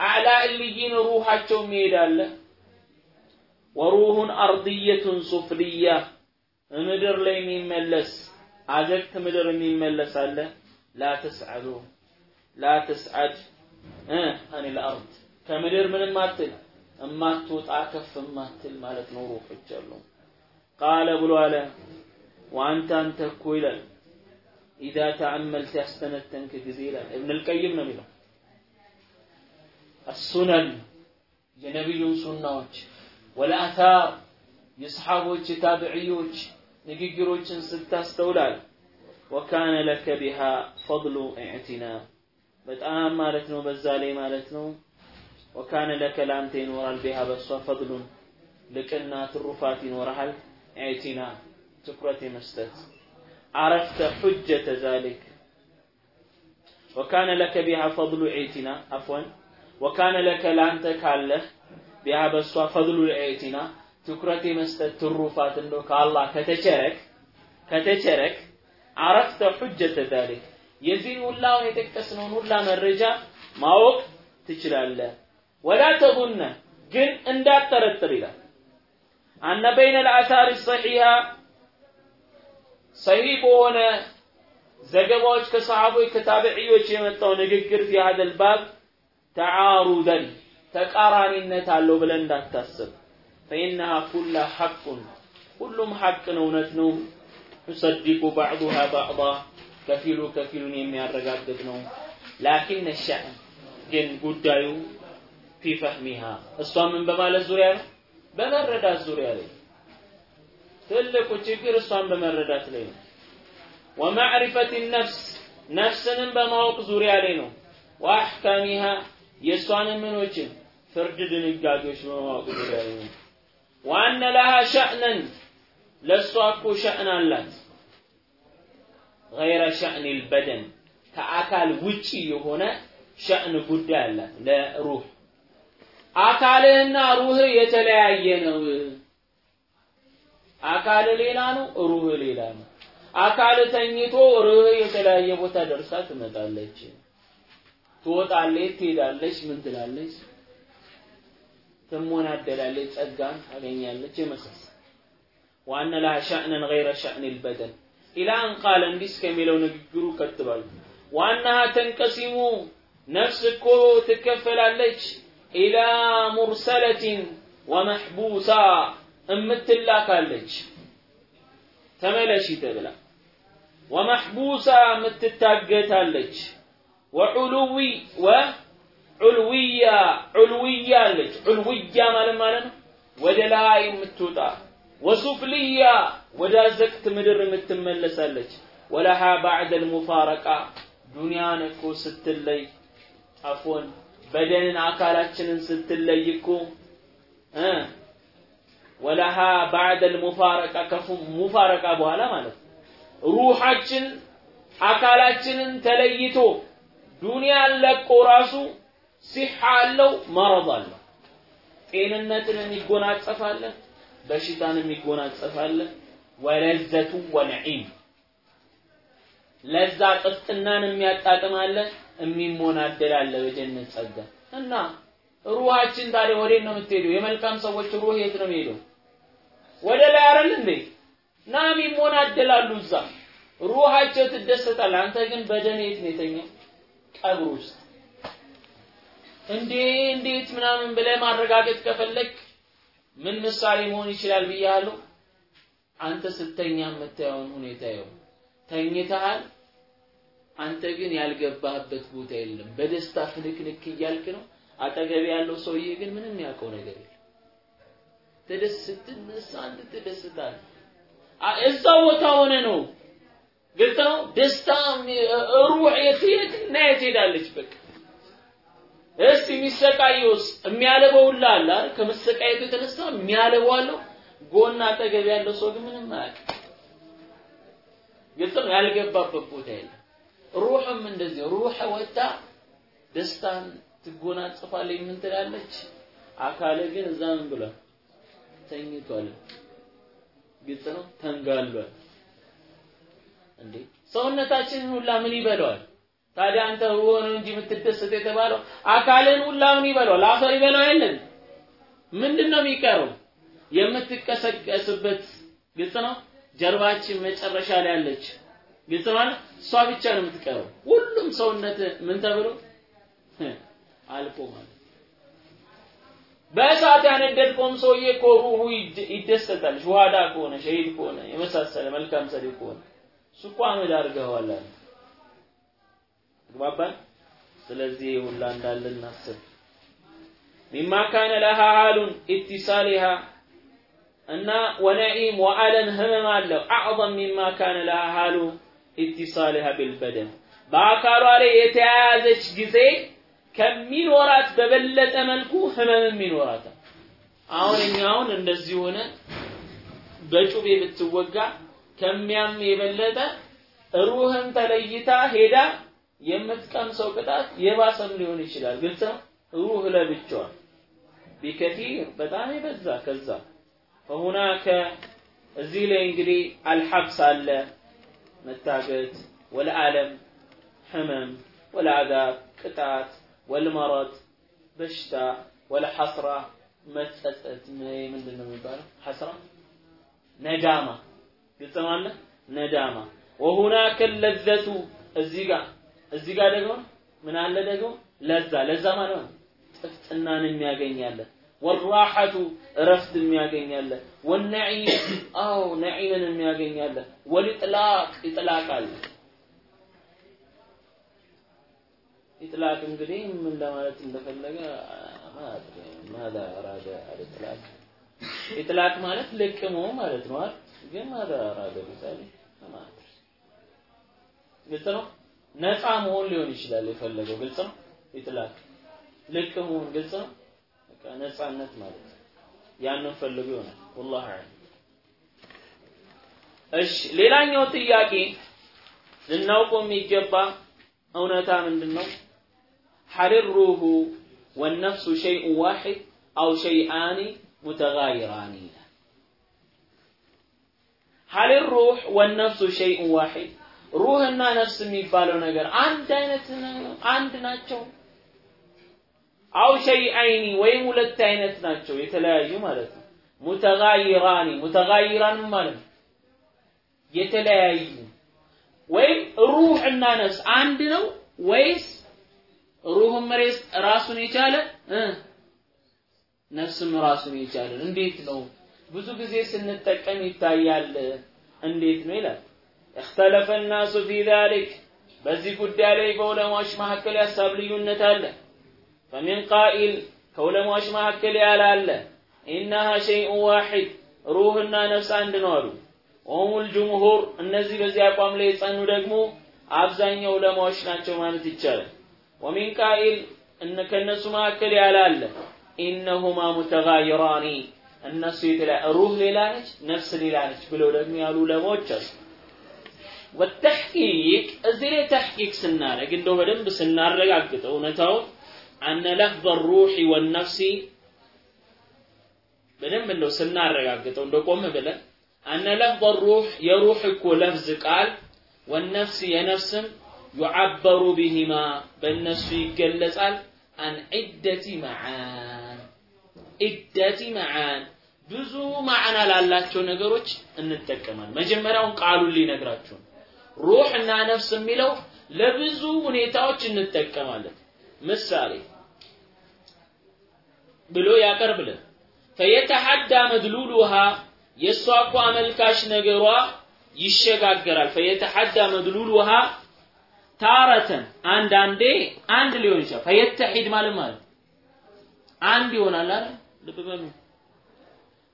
أعلى عليين ሩሃቸው ይሄዳለ وروح أرضية سفلية ምድር ላይ የሚመለስ አዘቅት ምድር የሚመለስ አለ? لا تصعد لا تصعد عن الأرض። ከምድር ምንም አትል እማትወጣ ከፍ እማትል ማለት ነው ሩሖች አሉ ቃለ ብሎ አለ ወአንተ አንተ እኮ ይላል ኢዛ ተአመልት ያስተነተንክ ጊዜ ይላል። እብን ልቀይም ነው የሚለው። አሱነን የነቢዩን ሱናዎች ወልአታር የሰሓቦች የታብዕዮች ንግግሮችን ስታስተውላል ወካነ ለከ ቢሃ ፈضሉ ኢዕቲና በጣም ማለት ነው በዛ ላይ ማለት ነው። ወካነ ለከ ለአንተ ይኖራል ቢሃ በሷ ፈضሉን ልቅና ትሩፋት ይኖርሃል ኢዕቲና ትኩረት የመስጠት አረፍተ حجة ذلك وكان لك بها فضل إعتنا عفوا وكان لك لأنت كاله بها بس فضل إعتنا ትኩረት የመስጠት ትሩፋት እንደው ከአላህ ከተቸረክ ከተቸረክ አረፍተ ሁጀተ ዛሊክ። የዚህን ሁላ የጠቀስነውን ሁላ መረጃ ማወቅ ትችላለህ። ወላ ተቡነ ግን እንዳትጠረጥር ይላል። አነ በይነ ልአሳር ሰሒሃ ሰሂህ በሆነ ዘገባዎች ከሰሃቦች ከታቢዕዮች የመጣው ንግግር ፊ ሀደል ባብ ተዓሩደን ተቃራኒነት አለው ብለን እንዳታስብ ፈኢነሃ ኩላ ሐቁን ሁሉም ሐቅ ነው እውነት ነው ቱሰዲቁ ባዕዱሃ ባዕዳ ከፊሉ ከፊሉን የሚያረጋግጥ ነው ላኪን ሸእን ግን ጉዳዩ ፊ ፈህሚሃ እሷ ምን በማለት ዙሪያ ነው በመረዳት ዙሪያ ላይ ትልቁ ችግር እሷን በመረዳት ላይ ነው። ወማዕሪፈት ነፍስ ነፍስንም በማወቅ ዙሪያ ላይ ነው። ወአሕካሚሃ የእሷንም ምኖችን ፍርድ ድንጋጌዎች በማወቅ ዙሪያ ላይ ነው። ዋነ ለሃ ሸእነን ለእሷ እኮ ሸእን አላት። ገይረ ሸእን ልበደን ከአካል ውጪ የሆነ ሸእን ጉዳይ አላት። ለሩህ አካልህና ሩህ የተለያየ ነው። አካል ሌላ ነው ሩህ ሌላ ነው። አካል ተኝቶ ሩህ የተለያየ ቦታ ደርሳ ትመጣለች። ትወጣለች ትሄዳለች ምን ትላለች? ትሞናደላለች ጸጋን ታገኛለች። የመሳሰል ዋነ ላ ሸእነን ገይረ ሸእን ልበደን ኢላ አን ቃለ እንዲህ እስከሚለው ንግግሩ ከትባል ዋናሃ ተንቀሲሙ ነፍስ እኮ ትከፈላለች ኢላ ሙርሰለትን ወመሕቡሳ እምትላካለች። ተመለሺ ተብላ። ወመሕቡሳ የምትታገታለች ወዑሉዊ ወዑልውያ ዑልውያ አለች። ዑልውያ ማለት ማለት ነው። ወደ ላይ የምትወጣ ወሱፍልያ ወደ አዘቅት ምድር የምትመለሳለች። ወለሃ ባዕደ ልሙፋረቃ ዱንያን እኮ ስትለይ አፎን በደንን አካላችንን ስትለይ እኮ ወለሃ ባዕደ ልሙፋረቃ ከሙፋረቃ በኋላ ማለት ነው። ሩሓችን አካላችንን ተለይቶ ዱንያን ለቆ ራሱ ሲሓ አለው መረض አለው። ጤንነትን ይጎናጸፋለ በሽታን ይጎናጸፋለ ወለዘቱ ወነዒም ለዛ ጥፍጥናን የሚያጣጥማለ የሚሞናደላለ በጀነት ጸጋ እና ሩሃችን ታዲያ ወዴት ነው የምትሄደው? የመልካም ሰዎች ሩህ የት ነው የሚሄደው? ወደ ላይ አይደል እንዴ? ናም ይሞናደላሉ እዛ ሩሃቸው ትደሰታል። አንተ ግን በደን የት ነው የተኛው? ቀብር ውስጥ እንዴ እንዴት ምናምን ብለህ ማረጋገጥ ከፈለግ ምን ምሳሌ መሆን ይችላል ብያለሁ። አንተ ስተኛ የምታየውን ሁኔታ ይኸው ተኝተሃል። አንተ ግን ያልገባህበት ቦታ የለም። በደስታ ፍንክንክ እያልክ ነው። አጠገብ ያለው ሰውዬ ግን ምንም ያውቀው ነገር የለም። ተደስት አንተ ትደስታለህ። እዛ ቦታ ሆነ ነው ግልጽ ነው። ደስታ ሩህ የት የት እና የት ሄዳለች? በቃ እስቲ የሚሰቃየውስ የሚያለበው አለ አይደል? ከመሰቃየቱ የተነሳ የሚያለበው አለው። ጎን አጠገብ ያለው ሰው ግን ምንም አያውቅም። ግልጽ ነው። ያልገባበት ቦታ የለም። ሩህም እንደዚህ ሩህ ወጣ ደስታን ትጎናጽፋለች። ምን ትላለች? አካለ ግን እዛ ምን ብሏል? ተኝቷል። ግልጽ ነው። ተንጋሏል። እንዴ ሰውነታችንን ሁላ ምን ይበለዋል? ታዲያ አንተ ሩህ ነው እንጂ የምትደሰት የተባለው አካልን ሁላ ምን ይበለዋል? አፈር ይበላው የለን? ምንድን ነው የሚቀረው? የምትቀሰቀስበት ግልጽ ነው። ጀርባችን መጨረሻ ላይ አለች። ግልጽ ማለት እሷ ብቻ ነው የምትቀረው። ሁሉም ሰውነት ምን ተብሎ አልፎ ማለት በእሳት ያነደድከውም ሰውዬ እኮ ሩሁ ይደሰታል። ሸሃዳ ከሆነ ሸሂድ ከሆነ የመሳሰለ መልካም ሰሪ ከሆነ እሱ እኮ አመድ አድርገዋል አለ። ግባባን። ስለዚህ ሁላ እንዳለ እናስብ። ሚማ ካነ ለሃ ሀሉን ኢትሳሊሃ እና ወነዒም ወአለም ህመም አለው አዕظም ሚማ ካነ ለሃ ሀሉ ኢትሳሊሃ ቢልበደን በአካሏ ላይ የተያያዘች ጊዜ ከሚኖራት በበለጠ መልኩ ህመምም ይኖራታል። አሁን እኛ አሁን እንደዚህ ሆነ በጩቤ ብትወጋ ከሚያም የበለጠ ሩህን ተለይታ ሄዳ የምትቀምሰው ቅጣት የባሰም ሊሆን ይችላል። ግልጽ ነው። ሩህ ለብቻዋ ቢከቲር በጣም የበዛ ከዛ ፈሁናከ እዚህ ላይ እንግዲህ አልሐብስ አለ መታገት ወለዓለም ህመም ወልዓዛብ ቅጣት ወልመረድ በሽታ ወልሐስራ መጸጸት። ምንድን ነው የሚባለው? ሐስራ? ነዳማ። ግልጽ አለ ነዳማ። ወሁናከ ለዘቱ። እዚህ ጋር እዚህ ጋር ደግሞ ምን አለ ደግሞ? ለዛ። ለዛ ማለት ነው ጥፍጥናን የሚያገኛለ ወራሐቱ እረፍት የሚያገኛለ ወነዒም አው ነዒምን የሚያገኛለ ወልጥላቅ ይጥላቅ አለ። ኢጥላቅ እንግዲህ ምን ለማለት እንደፈለገ ማዳ አራደ ኢጥላቅ ኢጥላቅ ማለት ልቅሞ ማለት ነው አይደል? ግን ማዳ አራደ ቢታሊ ማለት ግልጽ ነው? ነፃ መሆን ሊሆን ይችላል የፈለገው። ግልጽ ነው? ኢጥላቅ ልቅ መሆን ግልጽ ነው ነፃነት ማለት ያንን ፈልጉ ይሆናል። ወላሂ አለም። እሺ፣ ሌላኛው ጥያቄ ልናውቀው የሚገባ እውነታ ምንድን ነው? ሐሪር ሩሁ ወነፍሱ ሸይኡን ዋሒድ አው ሸይአኒ ሙተጋይራኒ ይላል። ሐሪር ሩህ ወነፍሱ ሸይኡን ዋሒድ ሩህና ነፍስ የሚባለው ነገር አንድ አይነት አንድ ናቸው አው ሸይአይኒ ወይም ሁለት አይነት ናቸው የተለያዩ ማለት ነው ሙተጋይራኒ ሙተጋይራን ማለት ነው የተለያዩ ወይም ሩህ እና ነፍስ አንድ ነው ወይስ ሩህም መሬስ ራሱን የቻለ ነፍስም ራሱን የቻለ እንዴት ነው ብዙ ጊዜ ስንጠቀም ይታያል እንዴት ነው ይላል اختلف الناس في ذلك በዚህ ጉዳይ ላይ በዑለማዎች መካከል ያሳብ ልዩነት አለ ፈሚን ቃኢል ከዑለማዎች መካከል ያለ አለ ኢናሃ ሸይኡን ዋሒድ ሩህና ነፍስ አንድ ነው አሉ። ኦሙል ጅምሁር እነዚህ በዚህ አቋም ላይ የጸኑ ደግሞ አብዛኛው ዑለማዎች ናቸው ማለት ይቻላል። ወሚን ቃኢል ከእነሱ መካከል ያለ አለ ኢነሁማ ሙተጋይራኒ እነሱ የተለያየ ሩህ ሌላ ነች፣ ነፍስ ሌላ ነች ብለው ደግሞ ያሉ ዑለማዎች አሉ። ወተሕቂቅ እዚህ ላይ ተሕቂቅ ስናደርግ እንደው በደንብ ስናረጋግጠው አነ ለፍظ ሩሒ ወነፍሲ በደንብ እንደው ስናረጋግጠው እንደው ቆም ብለን አነ ለፍظ ሩሕ የሩሕ እኮ ለፍዝ ቃል ወነፍስ የነፍስም ዩዓበሩ ቢሂማ በእነሱ ይገለጻል አን ዒደቲ መዓን ዒደቲ መዓን ብዙ ማዕና ላላቸው ነገሮች እንጠቀማል መጀመሪያውን ቃሉን ሊነግራችሁ ሩህ እና ነፍስ የሚለው ለብዙ ሁኔታዎች እንጠቀማለን። ምሳሌ ብሎ ያቀርብልህ። ፈየተሐዳ መድሉሉሃ የእሷ እኮ አመልካች ነገሯ ይሸጋገራል። ፈየተሐዳ መድሉሉሃ ታረተን አንዳንዴ አንድ ሊሆን ይችላል። ፈየተሒድ ማለት ማለት አንድ ይሆናል አይደል? ልብ በሉ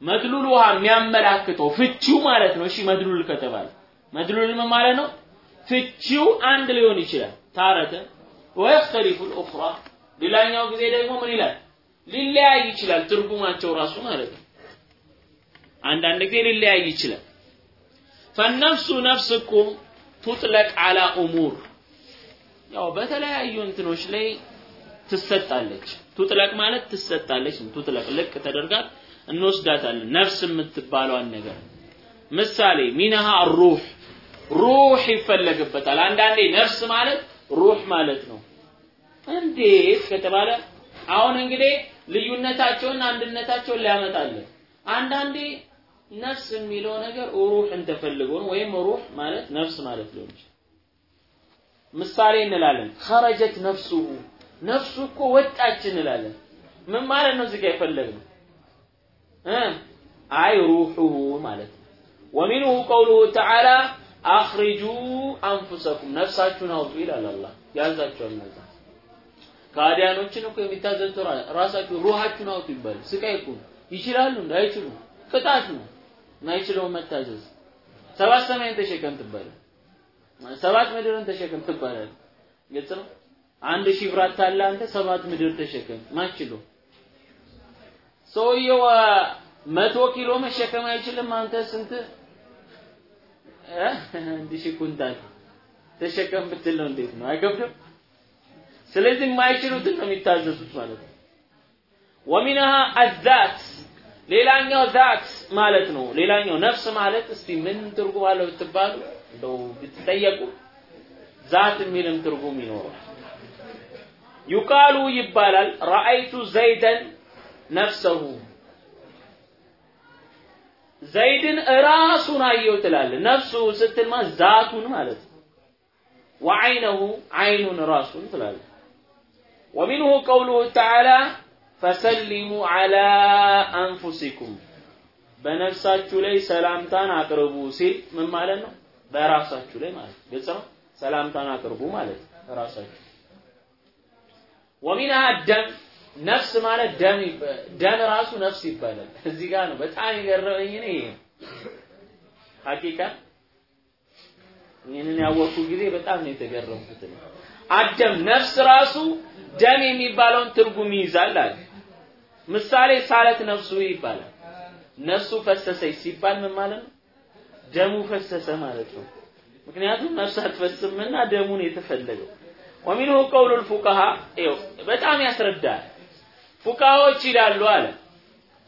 መድሉል ውሃ የሚያመላክተው ፍቺው ማለት ነው። እሺ መድሉል ከተባለ መድሉል ምን ማለት ነው? ፍቺው አንድ ሊሆን ይችላል። ታረተ ወይክተሊፉል ኡኽራ ሌላኛው ጊዜ ደግሞ ምን ይላል? ሊለያይ ይችላል ትርጉማቸው ራሱ ማለት ነው። አንዳንድ ጊዜ ሊለያይ ይችላል። ፈነፍሱ ነፍስ እኮ ቱጥለቅ አላ ኡሙር ያው በተለያዩ እንትኖች ላይ ትሰጣለች። ቱጥለቅ ማለት ትሰጣለች ቱጥለቅ ልቅ ተደርጋ እንወስዳታለን ነፍስ የምትባለዋን ነገር ምሳሌ ሚነሃ ሩህ ሩህ ይፈለግበታል። አንዳንዴ ነፍስ ማለት ሩህ ማለት ነው። እንዴት ከተባለ አሁን እንግዲህ ልዩነታቸውን አንድነታቸውን ሊያመጣለን አንዳንዴ ነፍስ የሚለው ነገር ሩህን ተፈልጎ ነው ወይም ሩህ ማለት ነፍስ ማለት ሊሆን ይችላል። ምሳሌ እንላለን ኸረጀት ነፍሱሁ። ነፍሱ እኮ ወጣች እንላለን። ምን ማለት ነው? እዚህ ጋር የፈለግነው አይ ሩሑሁ ማለት ነው። ወሚንሁ ቀውሉሁ ተዓላ አኽሪጁ አንፉሰኩም። ነፍሳችሁን አውጡ ይላል አላህ። ያዛቸዋል እነዛ ከአዲያኖችን እኮ የሚታዘዙ ራሳችሁ ሩሃችሁን አውጡ ይባላል። ስቃይ እኮ ይችላሉ እንደ አይችሉም። ቅጣት ነው። የማይችለውን መታዘዝ። ሰባት ሰማይን ተሸከም ትባላል ሰባት ምድርን ተሸከም ትባላል ግልጽ ነው? አንድ ሺህ ብር አታለ አንተ ሰባት ምድር ተሸከም። ማችሎ ሰውየው መቶ ኪሎ መሸከም አይችልም። አንተ ስንት? አንድ ኩንታል ተሸከም ብትል ነው እንዴት ነው? አይከብድም ስለዚህ የማይችሉትን ነው የሚታዘዙት ማለት ነው ومنها الذات ሌላኛው ذات ማለት ነው ሌላኛው ነፍስ ማለት እስቲ ምን ትርጉም አለው ብትባሉ እንደው ብትጠየቁ ذات የሚልም ትርጉም ይኖረዋል። ዩቃሉ ይባላል ረአይቱ ዘይደን ነፍሰሁ ዘይድን እራሱን አየው ትላለህ። ነፍሱ ስትል ማለት ዛቱን ማለት ነው። ወዐይነሁ ዐይኑን ራሱን ትላለህ። ወሚንሁ ቀውሉሁ ተዓላ ፈሰሊሙ ዐላ አንፉሲኩም በነፍሳችሁ ላይ ሰላምታን አቅርቡ ሲል ምን ማለት ነው? በራሳችሁ ላይ ማለት ግልጽ ነው። ሰላምታን አቅርቡ ማለት በራሳችሁ። ወሚንሃ ደም ነፍስ ማለት ደም ደም ራሱ ነፍስ ይባላል። እዚህ ጋር ነው። በጣም የገረመኝ እኔ ሐቂቃ? ጊዜ በጣም ነው አደም ነፍስ ራሱ ደም የሚባለውን ትርጉም ይይዛል አለ። ምሳሌ ሳለት ነፍሱ ይባላል። ነፍሱ ፈሰሰች ሲባል ምን ማለት ነው? ደሙ ፈሰሰ ማለት ነው። ምክንያቱም ነፍስ አትፈስምና ደሙን የተፈለገው ወሚንሁ ቀውሉል ፉቀሃ ይኸው በጣም ያስረዳል። ፉቃዎች ይላሉ አለ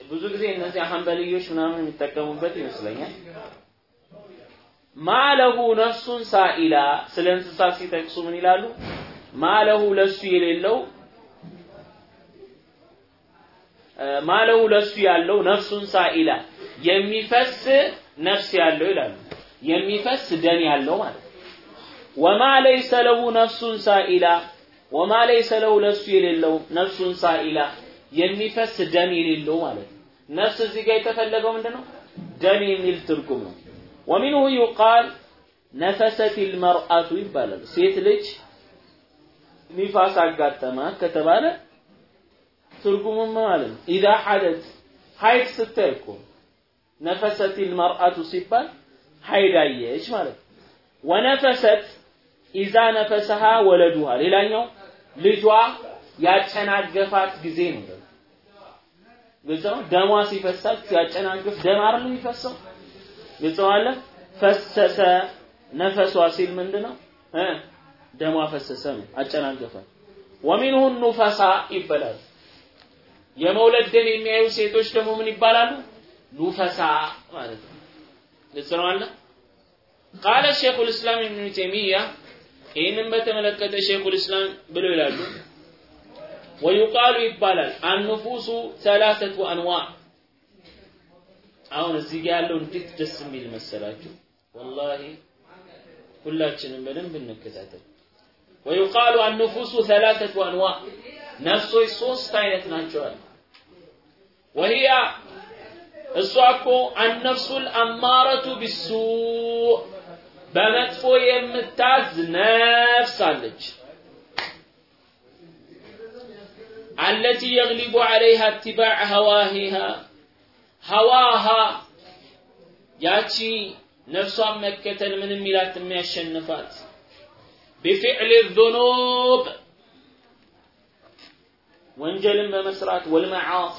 ብዙ ጊዜ እነዚህ ሐንበልዮች ምናምን የሚጠቀሙበት ይመስለኛል። ማለሁ ነፍሱን ሳኢላ ስለ እንስሳት ሲጠቅሱ ምን ይላሉ? ማለሁ ለሱ የሌለው ማለሁ ለሱ ያለው ነፍሱን ሳኢላ የሚፈስ ነፍስ ያለው ይላሉ። የሚፈስ ደም ያለው ማለት ወማ ለይሰ ለሁ ነፍሱን ሳኢላ ወማ ለይሰ ለሁ ለሱ የሌለው ነፍሱን ሳኢላ የሚፈስ ደም የሌለው ማለት ነው። ነፍስ እዚህ ጋር የተፈለገው ምንድነው? ደም የሚል ትርጉም ነው። ወሚንሁ ዩቃል ነፈሰት ልመርአቱ ይባላል። ሴት ልጅ ኒፋስ አጋጠማት ከተባለ ትርጉሙም ማለት ነው إذا حاضت ሀይድ ስታይ እኮ نفست المرأة ሲባል ሀይድ አየች ማለት ነው። ونفست إذا نفسها ولدها ሌላኛው ልጇ ያጨናገፋት ጊዜ ነው። ግልጽ ነው። ደሟ ሲፈሳት ሲያጨናግፍ ደም አይደል የሚፈሰው? ግልጽ አለ። ፈሰሰ ነፈሷ ሲል ምንድነው? እ ደሟ ፈሰሰ ነው፣ አጨናገፈ። ወሚንሁ ኑፈሳ ይባላል። የመውለድ ደም የሚያዩ ሴቶች ደግሞ ምን ይባላሉ? ኑፈሳ ማለት ነው። ግልጽ ነው አለ። ቃለ ሼኹል እስላም ኢብኑ ተይሚያ ይህንን በተመለከተ ሼኹል እስላም ብለው ይላሉ ወዩቃሉ ይባላል አንፉሱ ሰላሰቱ አንዋ አሁን እዚህ ጋር ያለው እንዴት ደስ የሚል መሰላችሁ? ወላሂ ሁላችንም በደንብ እንከታተል። ወዩቃሉ አንፉሱ ሰላሰቱ አንዋ። ነፍሶች ሶስት አይነት ናቸው አለ ወህያ እሷ እኮ አነፍሱል አማረቱ ቢሱ በመጥፎ የምታዝ ነፍስ አለች። አለቲ የግሊቡ ዐለይሃ ኢትባዕ ሀዋሂሃ ሀዋሃ ያቺ ነፍሷን መከተል ምንም ይላት የሚያሸንፋት ቢፊዕል ዙኑብ ወንጀልን በመስራት ወልመዓሲ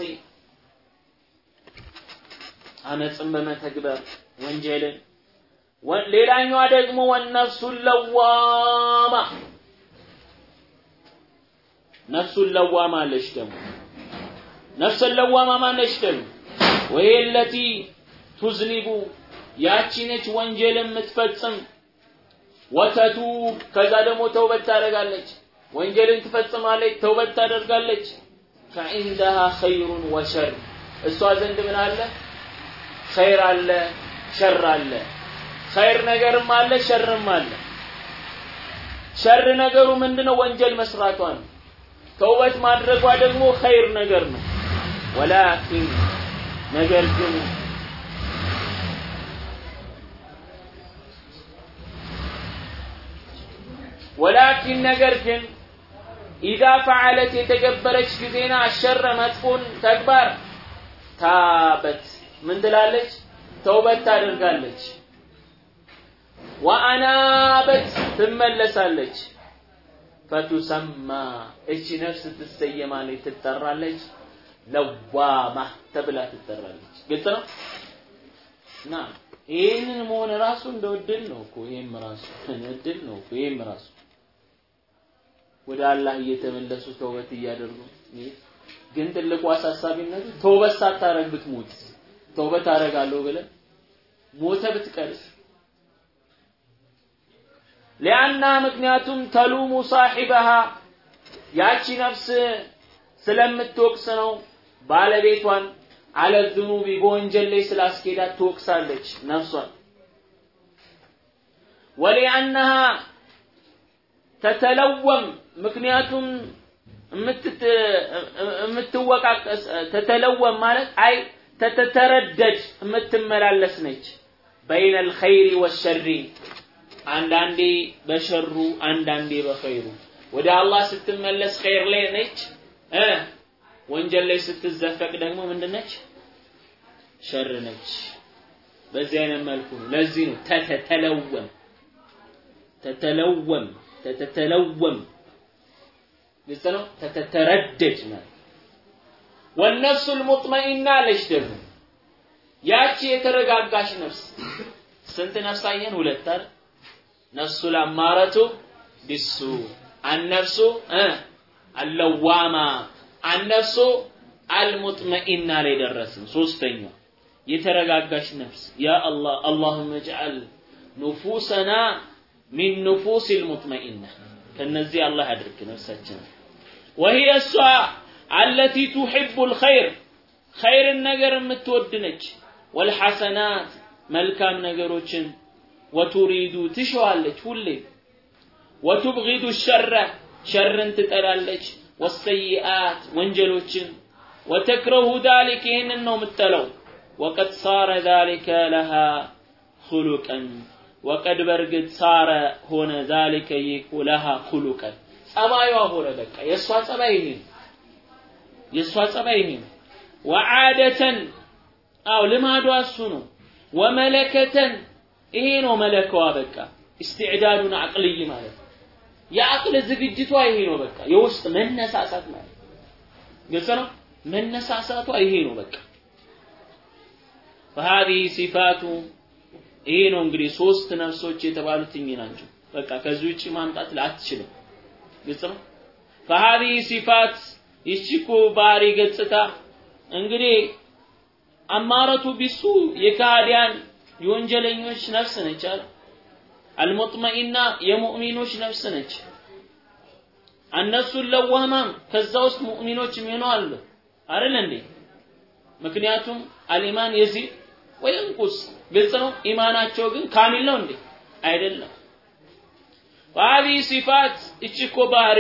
አመፅን በመተግበር ወንጀልን። ሌላኛዋ ደግሞ ወነፍሱን ለዋማ نفس لوامة አለች ደግሞ። نفس لوامة ማነች ደግሞ وهي التي تذنب ያቺ ነች ወንጀል የምትፈጽም። وتتوب ከዛ ደግሞ ተውበት ታደርጋለች። ወንጀልን ትፈጽማለች ተውበት ታደርጋለች። فعندها خير وشر። እሷ ዘንድ ምን አለ? ኸይር አለ ሸር አለ። ኸይር ነገርም አለ ሸርም አለ። ሸር ነገሩ ምንድነው? ወንጀል መስራቷ ነው ተውበት ማድረጓ ደግሞ ኸይር ነገር ነው። ወላኪን ነገር ግን ወላኪን ነገር ግን ኢዛ ፈዓለት የተገበረች ጊዜና አሸረ መጥፎን ተግባር ታበት። ምን ትላለች? ተውበት ታደርጋለች። ወአናበት ትመለሳለች። ፈቱሰማ እቺ ነፍስ ትሰየማለች ትጠራለች ለዋማ ተብላ ትጠራለች። ግልጽ ነው? እና ይህንን መሆን ራሱ እንደው እድል ነው እኮ ይሄም ራሱ <laughs> እድል ነው እኮ ይሄም ራሱ። ወደ አላህ እየተመለሱ ተውበት እያደረጉ ግን ትልቁ አሳሳቢነቱ ተውበት ሳታረግ ብትሞት ተውበት አረጋለሁ ብለህ ሞተ ብትቀርስ ሊአና ምክንያቱም ተሉሙ ሳሒበሃ ያቺ ነፍስ ስለምትወቅስ ነው ባለቤቷን አለ ዝኑቢ በወንጀል ላይ ስላስኬዳት ትወቅሳለች ነፍሷን። ወሊአነሃ ተተለወም ምክንያቱም የምትወቃቀስ ተተለወም ማለት አይ ተተተረደድ የምትመላለስ ነች። በይነ አልኸይሪ ወሸሪ አንዳንዴ በሸሩ አንዳንዴ በኸይሩ። ወደ አላህ ስትመለስ ኸይር ላይ ነች ወንጀል ላይ ስትዘፈቅ ደግሞ ምንድነች? ሸር ነች። በዚህ አይነት መልኩ ነው። ለዚህ ነው ተተተለወም ተተለወም ተተተለወም። ግልጽ ነው? ተተተረደድ ማለት ወነፍሱ ልሙጥመኢና አለች ደግሞ። ያቺ የተረጋጋሽ ነፍስ ስንት ነፍስ አየን? ሁለት አይደል? ነፍሱ ለአማረቱ ቢሱ አነፍሱ አለዋማ አነፍሱ አልሙጥመኢና ላይ ደረስን። ሶስተኛው የተረጋጋሽ ነፍስ። ያ አላህ አላሁመ ጅዐል ኑፉሰና ሚን ኑፉስ ልሙጥመኢና ከነዚህ አላህ ያድርግ ነፍሳችንን። ወሂየ እሷ አለቲ ቱሕቡ ልኸይር ኸይርን ነገር የምትወድ ነች። ወልሐሰናት መልካም ነገሮችን ወቱሪዱ ትሸዋለች ሁሌ ወቱብጊዱ ሸረ ሸርን ትጠላለች ወሰይአት ወንጀሎችን ወተክረሁ ذلك ይህንን ነው የምትጠለው ወቀድ ሳረ ذلك ለሃ ሁሉቀን ወቀድ በርግጥ ሳረ ሆነ ذلك ለሃ ሁሉቀን ጸባይዋ ሆነ በቃ። የእሷ ጸባይ ይሄ ነው። የእሷ ጸባይ ይሄ ነው። ወዓደተን አው ልማዷ እሱ ነው። ወመለከተን ይሄ ነው መለከዋ በቃ። استعداد عقلي ማለት የአቅል ዝግጅቷ ይሄ ነው በቃ የውስጥ መነሳሳት ማለት ግልጽ ነው መነሳሳቷ ይሄ ነው በቃ فهذه صفات ይሄ ነው እንግዲህ ሶስት ነፍሶች የተባሉት እኚህ ናቸው በቃ ከዚህ ውጪ ማምጣት አትችልም ግልጽ ነው فهذه صفات ይቺ እኮ ባህሪ ገጽታ እንግዲህ አማረቱ ቢሱ የካዲያን የወንጀለኞች ነፍስ ነች አለ አልሙጥመኢና የሙእሚኖች ነፍስ ነች እነሱን ለዋማም ከዛ ውስጥ ሙእሚኖች የሚሆኑ አሉ አይደል እንዴ ምክንያቱም አልኢማን የዚድ ወይንቁስ ግልጽ ነው ኢማናቸው ግን ካሚል ነው እንዴ አይደለም وهذه صفات እቺ እኮ ባህሪ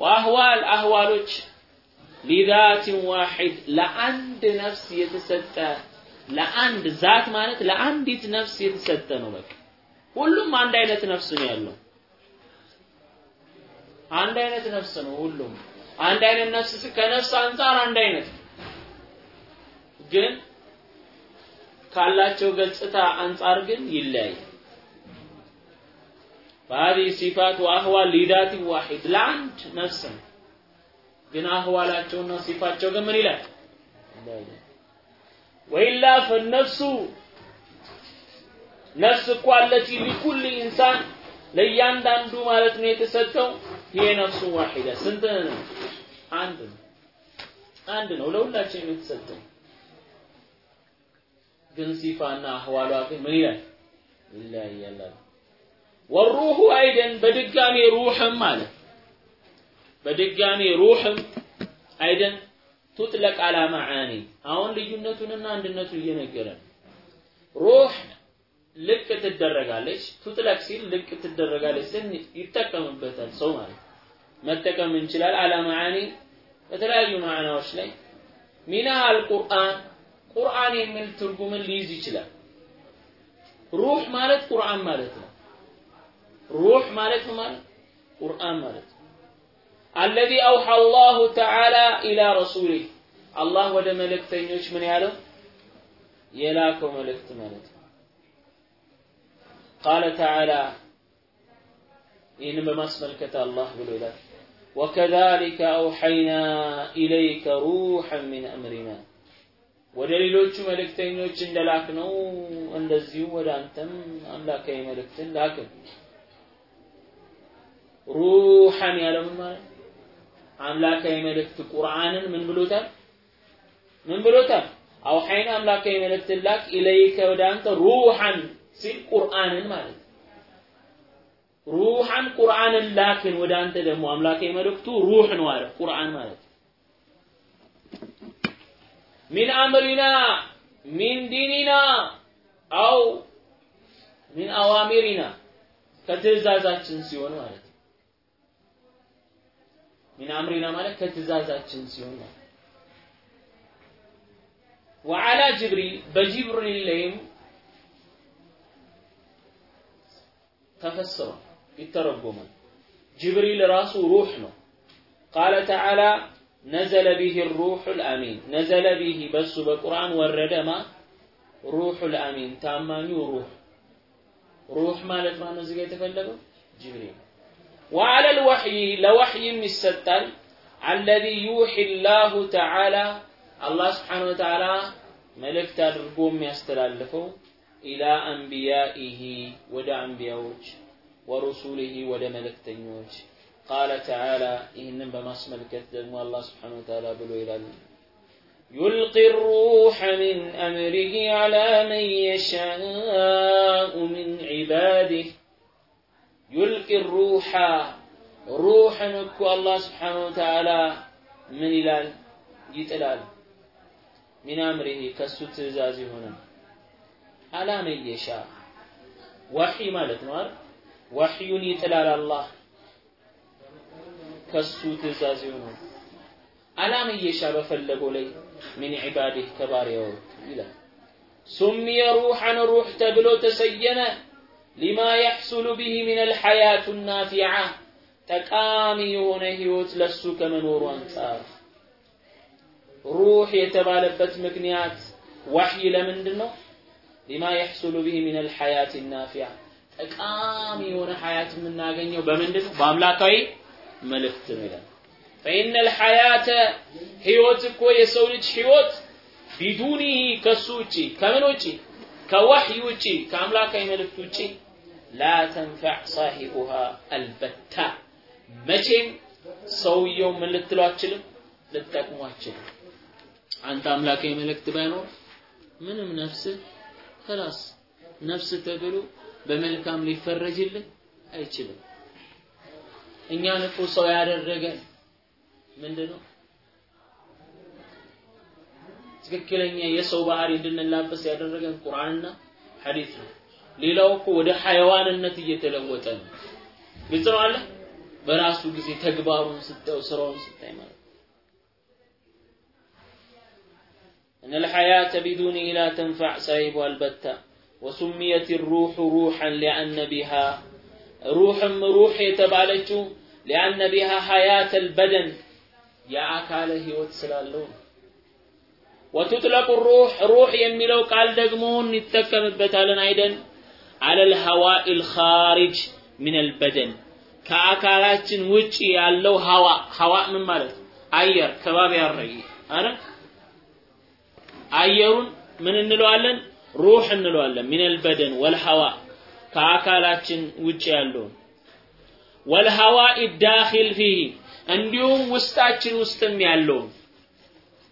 ወአህዋል አህዋሎች ሊዛት ዋሂድ ለአንድ ነፍስ የተሰጠ ለአንድ ዛት ማለት ለአንዲት ነፍስ የተሰጠ ነው በቃ ሁሉም አንድ አይነት ነፍስ ነው ያለው። አንድ አይነት ነፍስ ነው ሁሉም አንድ አይነት ነፍስ ከነፍስ አንጻር አንድ አይነት ግን ካላቸው ገጽታ አንጻር ግን ይለያያል። በዚህ ሲፋት ወአህዋል ሊዳት ዋሂድ ለአንድ ነፍስ ነው። ግን አህዋላቸውና ሲፋቸው ግን ምን ይላል? ወይላ ፈነፍሱ ነፍስ እኮ አለቲ ሊኩል ኢንሳን ለእያንዳንዱ ማለት ነው የተሰጠው። ይሄ ነፍሱ ዋሂዳ ስንት ነው? አንድ ነው። አንድ ነው ለሁላችንም የተሰጠው። ግን ሲፋና አህዋሏ ግን ምን ይላል? ይለያያል ወሩሁ አይደን በድጋሚ ሩህም ማለት በድጋሚ ሩህም አይደን ቱጥለቅ አላ መዓኒ። አሁን ልዩነቱንና አንድነቱን እየነገረን ሩህ ልቅ ትደረጋለች። ቱጥለቅ ሲል ልቅ ትደረጋለች ስን ይጠቀምበታል ሰው ማለት መጠቀም እንችላል። አላማዓኒ በተለያዩ ማዕናዎች ላይ ሚና አልቁርአን ቁርአን የሚል ትርጉምን ሊይዝ ይችላል። ሩህ ማለት ቁርአን ማለት ነው። ሩህ ማለት ማለት ቁርአን ማለት ነው። አለዚ አውሐ አላሁ ተዓላ ኢላ ረሱሊህ አላህ ወደ መልእክተኞች ምን ያለው የላከው መልእክት ማለት ነው። ቃለ ተዓላ ይህን በማስመልከት አላህ ብሎ ይላል ወከዛሊከ አውሐይና ኢለይከ ሩሐን ሚን አምሪና ወደ ሌሎቹ መልእክተኞች እንደላክ ነው እንደዚሁ ወደ አንተም አምላካዊ መልእክትን ላክን። ሩሐን ያለው ምን ማለት? አምላካዊ መልእክት ቁርአንን ምን ብሎታል? ምን ብሎታል? አውሐይና አምላካዊ መልእክትን ላክ። ኢለይከ ወደ አንተ ሩሐን ሲል ቁርአንን ማለት ሩሐን ቁርአንን ላክን ወደ አንተ ደግሞ አምላካዊ መልእክቱ ሩህ ነው አለ ቁርአን ማለት ሚን አምሪና ሚን ዲኒና አው ሚን አዋሚሪና ከትእዛዛችን ሲሆን ማለት ሚን አምሪና ማለት ከትእዛዛችን ሲሆን ማለት ወዓላ ጅብሪል በጅብሪል ላይም ተፈስሯል ይተረጎማል። ጅብሪል ራሱ ሩህ ነው። ቃለ ተዓላ ነዘለ ቢሂ ሩሑል አሚን ነዘለ ቢሂ በሱ በቁርአን ወረደ ማ ሩሑል አሚን ታማኙ ሩህ ሩህ ማለት ማነው እዚህ ጋር የተፈለገው ጅብሪል وعلى الوحي لوحي يسطال الذي يوحي الله تعالى الله سبحانه وتعالى መልእክት አድርጎ የሚያስተላልፈው إلى أنبيائه ودى أنبيوج ورسوله ودى ملكتنيوج. قال تعالى إن بمس ملكت الله سبحانه وتعالى بلو إلى يلقي الروح من أمره على من يشاء من عباده. يلقي الروح روح نكو الله سبحانه وتعالى من إلال يتلال. من أمره كسو تزازي هنا አላ መየሻ ወህይ ማለት ነው አይደል? ወህዩን ይጥላል አላህ ከሱ ትእዛዝ ነው አላ መየሻ በፈለገው ላይ ምን ዒባዲህ ከባሪያው ይላል። ሱሚየ ሩሐን ሩህ ተብሎ ተሰየመ ሊማ የሕሱሉ ቢሂ ሚነል ሐያቱ ናፊዓ ጠቃሚ የሆነ ህይወት ለሱ ከመኖሩ አንጻር ሩህ የተባለበት ምክንያት ወህይ ለምንድን ነው? ሊማ የሕሱሉ ቢሂ ምን አልሐያት ናፊዓ ጠቃሚ የሆነ ሐያት የምናገኘው በምንድን ነው? በአምላካዊ መልእክት ነው ይላል። ፈኢነ ልሐያተ ህይወት እኮ የሰው ልጅ ህይወት ቢዱኒ ከሱ ውጪ ከምን ውጪ? ከዋህይ ውጪ ከአምላካዊ መልእክት ውጪ። ላ ተንፈዕ ሳሂቡሃ አልበታ። መቼም ሰውየው ምን ልትለው አችልም አችልም አንተ አምላካዊ መልእክት ባይኖር ምንም ነፍስህ ከላስ ነፍስ ተብሎ በመልካም ሊፈረጅልህ አይችልም እኛን እኮ ሰው ያደረገን ምንድነው? ትክክለኛ የሰው ባህሪ እንድንላበስ ያደረገን ቁርአንና ሐዲስ ነው። ሌላው እኮ ወደ ሐይዋንነት እየተለወጠ ነው። ግልጽ ነው አለ በራሱ ጊዜ ተግባሩን ስታየው ስራውን ስታይ ማለት إن الحياة بدون لا تنفع سيب البتة وسميت الروح روحا لأن بها. روح روح يتبالج لأن بها حياة البدن. يا أكاله وتسلالون وتطلق الروح روح يميلو قال دقمون نتكم بتالن أيضا على الهواء الخارج من البدن. كأكالات وجي على الهواء هواء من مالك أير كباب يا الرجي أنا؟ አየሩን ምን እንለዋለን ሩህ እንለዋለን ሚን አልበደን ወልሀዋ ከአካላችን ውጭ ያለውን ወልሀዋኢ ዳኺል ፊህ እንዲሁም ውስጣችን ውስጥም ያለውን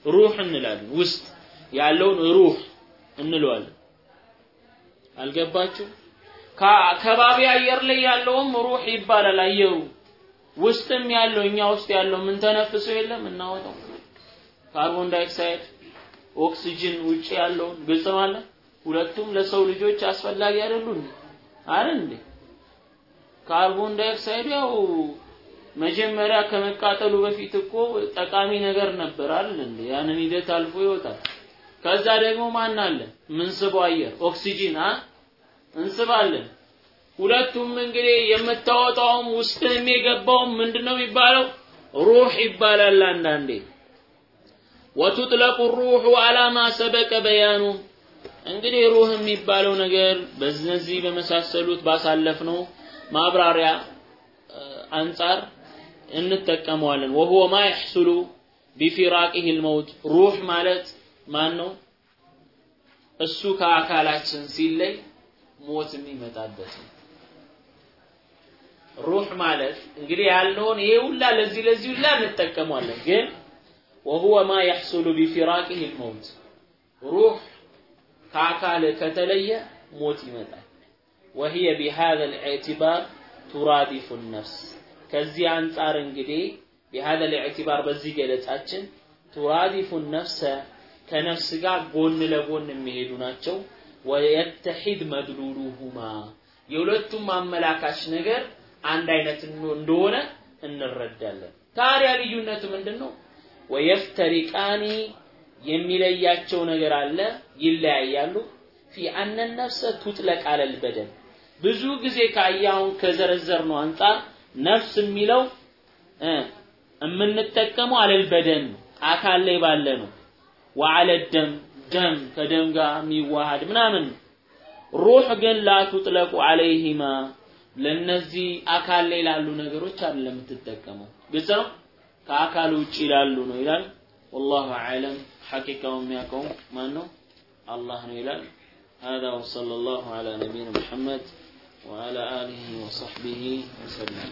ሩህ እንላለን። ውስጥ ያለውን ሩህ እንለዋለን። አልገባችሁ? ከባቢ አየር ላይ ያለውም ሩህ ይባላል። አየሩ ውስጥም ያለው እኛ ውስጥ ያለው ምን ተነፍሰው የለም እናወጣው ካርቦን ዳይኦክሳይድ ኦክሲጅን ውጭ ያለውን ግልጽ ማለት ሁለቱም ለሰው ልጆች አስፈላጊ አይደሉም አይደል እንዴ? ካርቦን ዳይኦክሳይድ ያው መጀመሪያ ከመቃጠሉ በፊት እኮ ጠቃሚ ነገር ነበር አይደል እንዴ? ያንን ሂደት አልፎ ይወጣል። ከዛ ደግሞ ማን አለ? ምንስበው አየር ኦክሲጂን አ እንስባለን። ሁለቱም እንግዲህ የምታወጣውም ውስጥህም የገባውም ምንድነው የሚባለው? ሩህ ይባላል አንዳንዴ። ወቱጥለቁ ሩሑ አላ ማ ሰበቀ በያኑ እንግዲህ ሩህ የሚባለው ነገር በእነዚህ በመሳሰሉት ባሳለፍነው ማብራሪያ አንጻር እንጠቀመዋለን። ወሁወ ማ የሕሱሉ ቢፊራቂህ ልመውት ሩህ ማለት ማን ነው? እሱ ከአካላችን ሲለይ ሞት የሚመጣበት ነው። ሩህ ማለት እንግዲህ ያለውን ይሄ ሁላ ለዚህ ለዚህ ሁላ እንጠቀመዋለን። ግን ወሁወ ማ የሕሱሉ ቢፊራቂህ ልመውት። ሩህ ከአካል ከተለየ ሞት ይመጣል። وهي بهذا الاعتبار ترادف النفس። ከዚህ አንጻር እንግዲህ بهذا الاعتبار በዚህ ገለጻችን ترادف النفس ከነፍስ ጋር ጎን ለጎን የሚሄዱ ናቸው። ويتحد مدلولهما። የሁለቱም አመላካች ነገር አንድ አይነት እንደሆነ እንረዳለን። ታዲያ ልዩነቱ ምንድን ነው ويفترقان የሚለያቸው ነገር አለ ይለያያሉ። ፊ አነ ነፍሰ ቱጥለቅ አለል በደን። ብዙ ጊዜ ካያውን ከዘረዘር ነው አንጻር ነፍስ የሚለው የምንጠቀመው አለል በደን አካል ላይ ባለ ነው። ወአለ ደም ደም ከደም ጋር የሚዋሃድ ምናምን ሩህ ግን ላ ቱጥለቁ አለይሂማ ለነዚህ አካል ላይ ላሉ ነገሮች አይደለም የምትጠቀመው። ግልጽ ነው ከአካል ውጭ ላሉ ነው ይላል والله اعلم حقيقه የሚያውቀው ማን ነው አላህ ነው ይላል هذا وصلى الله على نبينا محمد وعلى آله وصحبه وسلم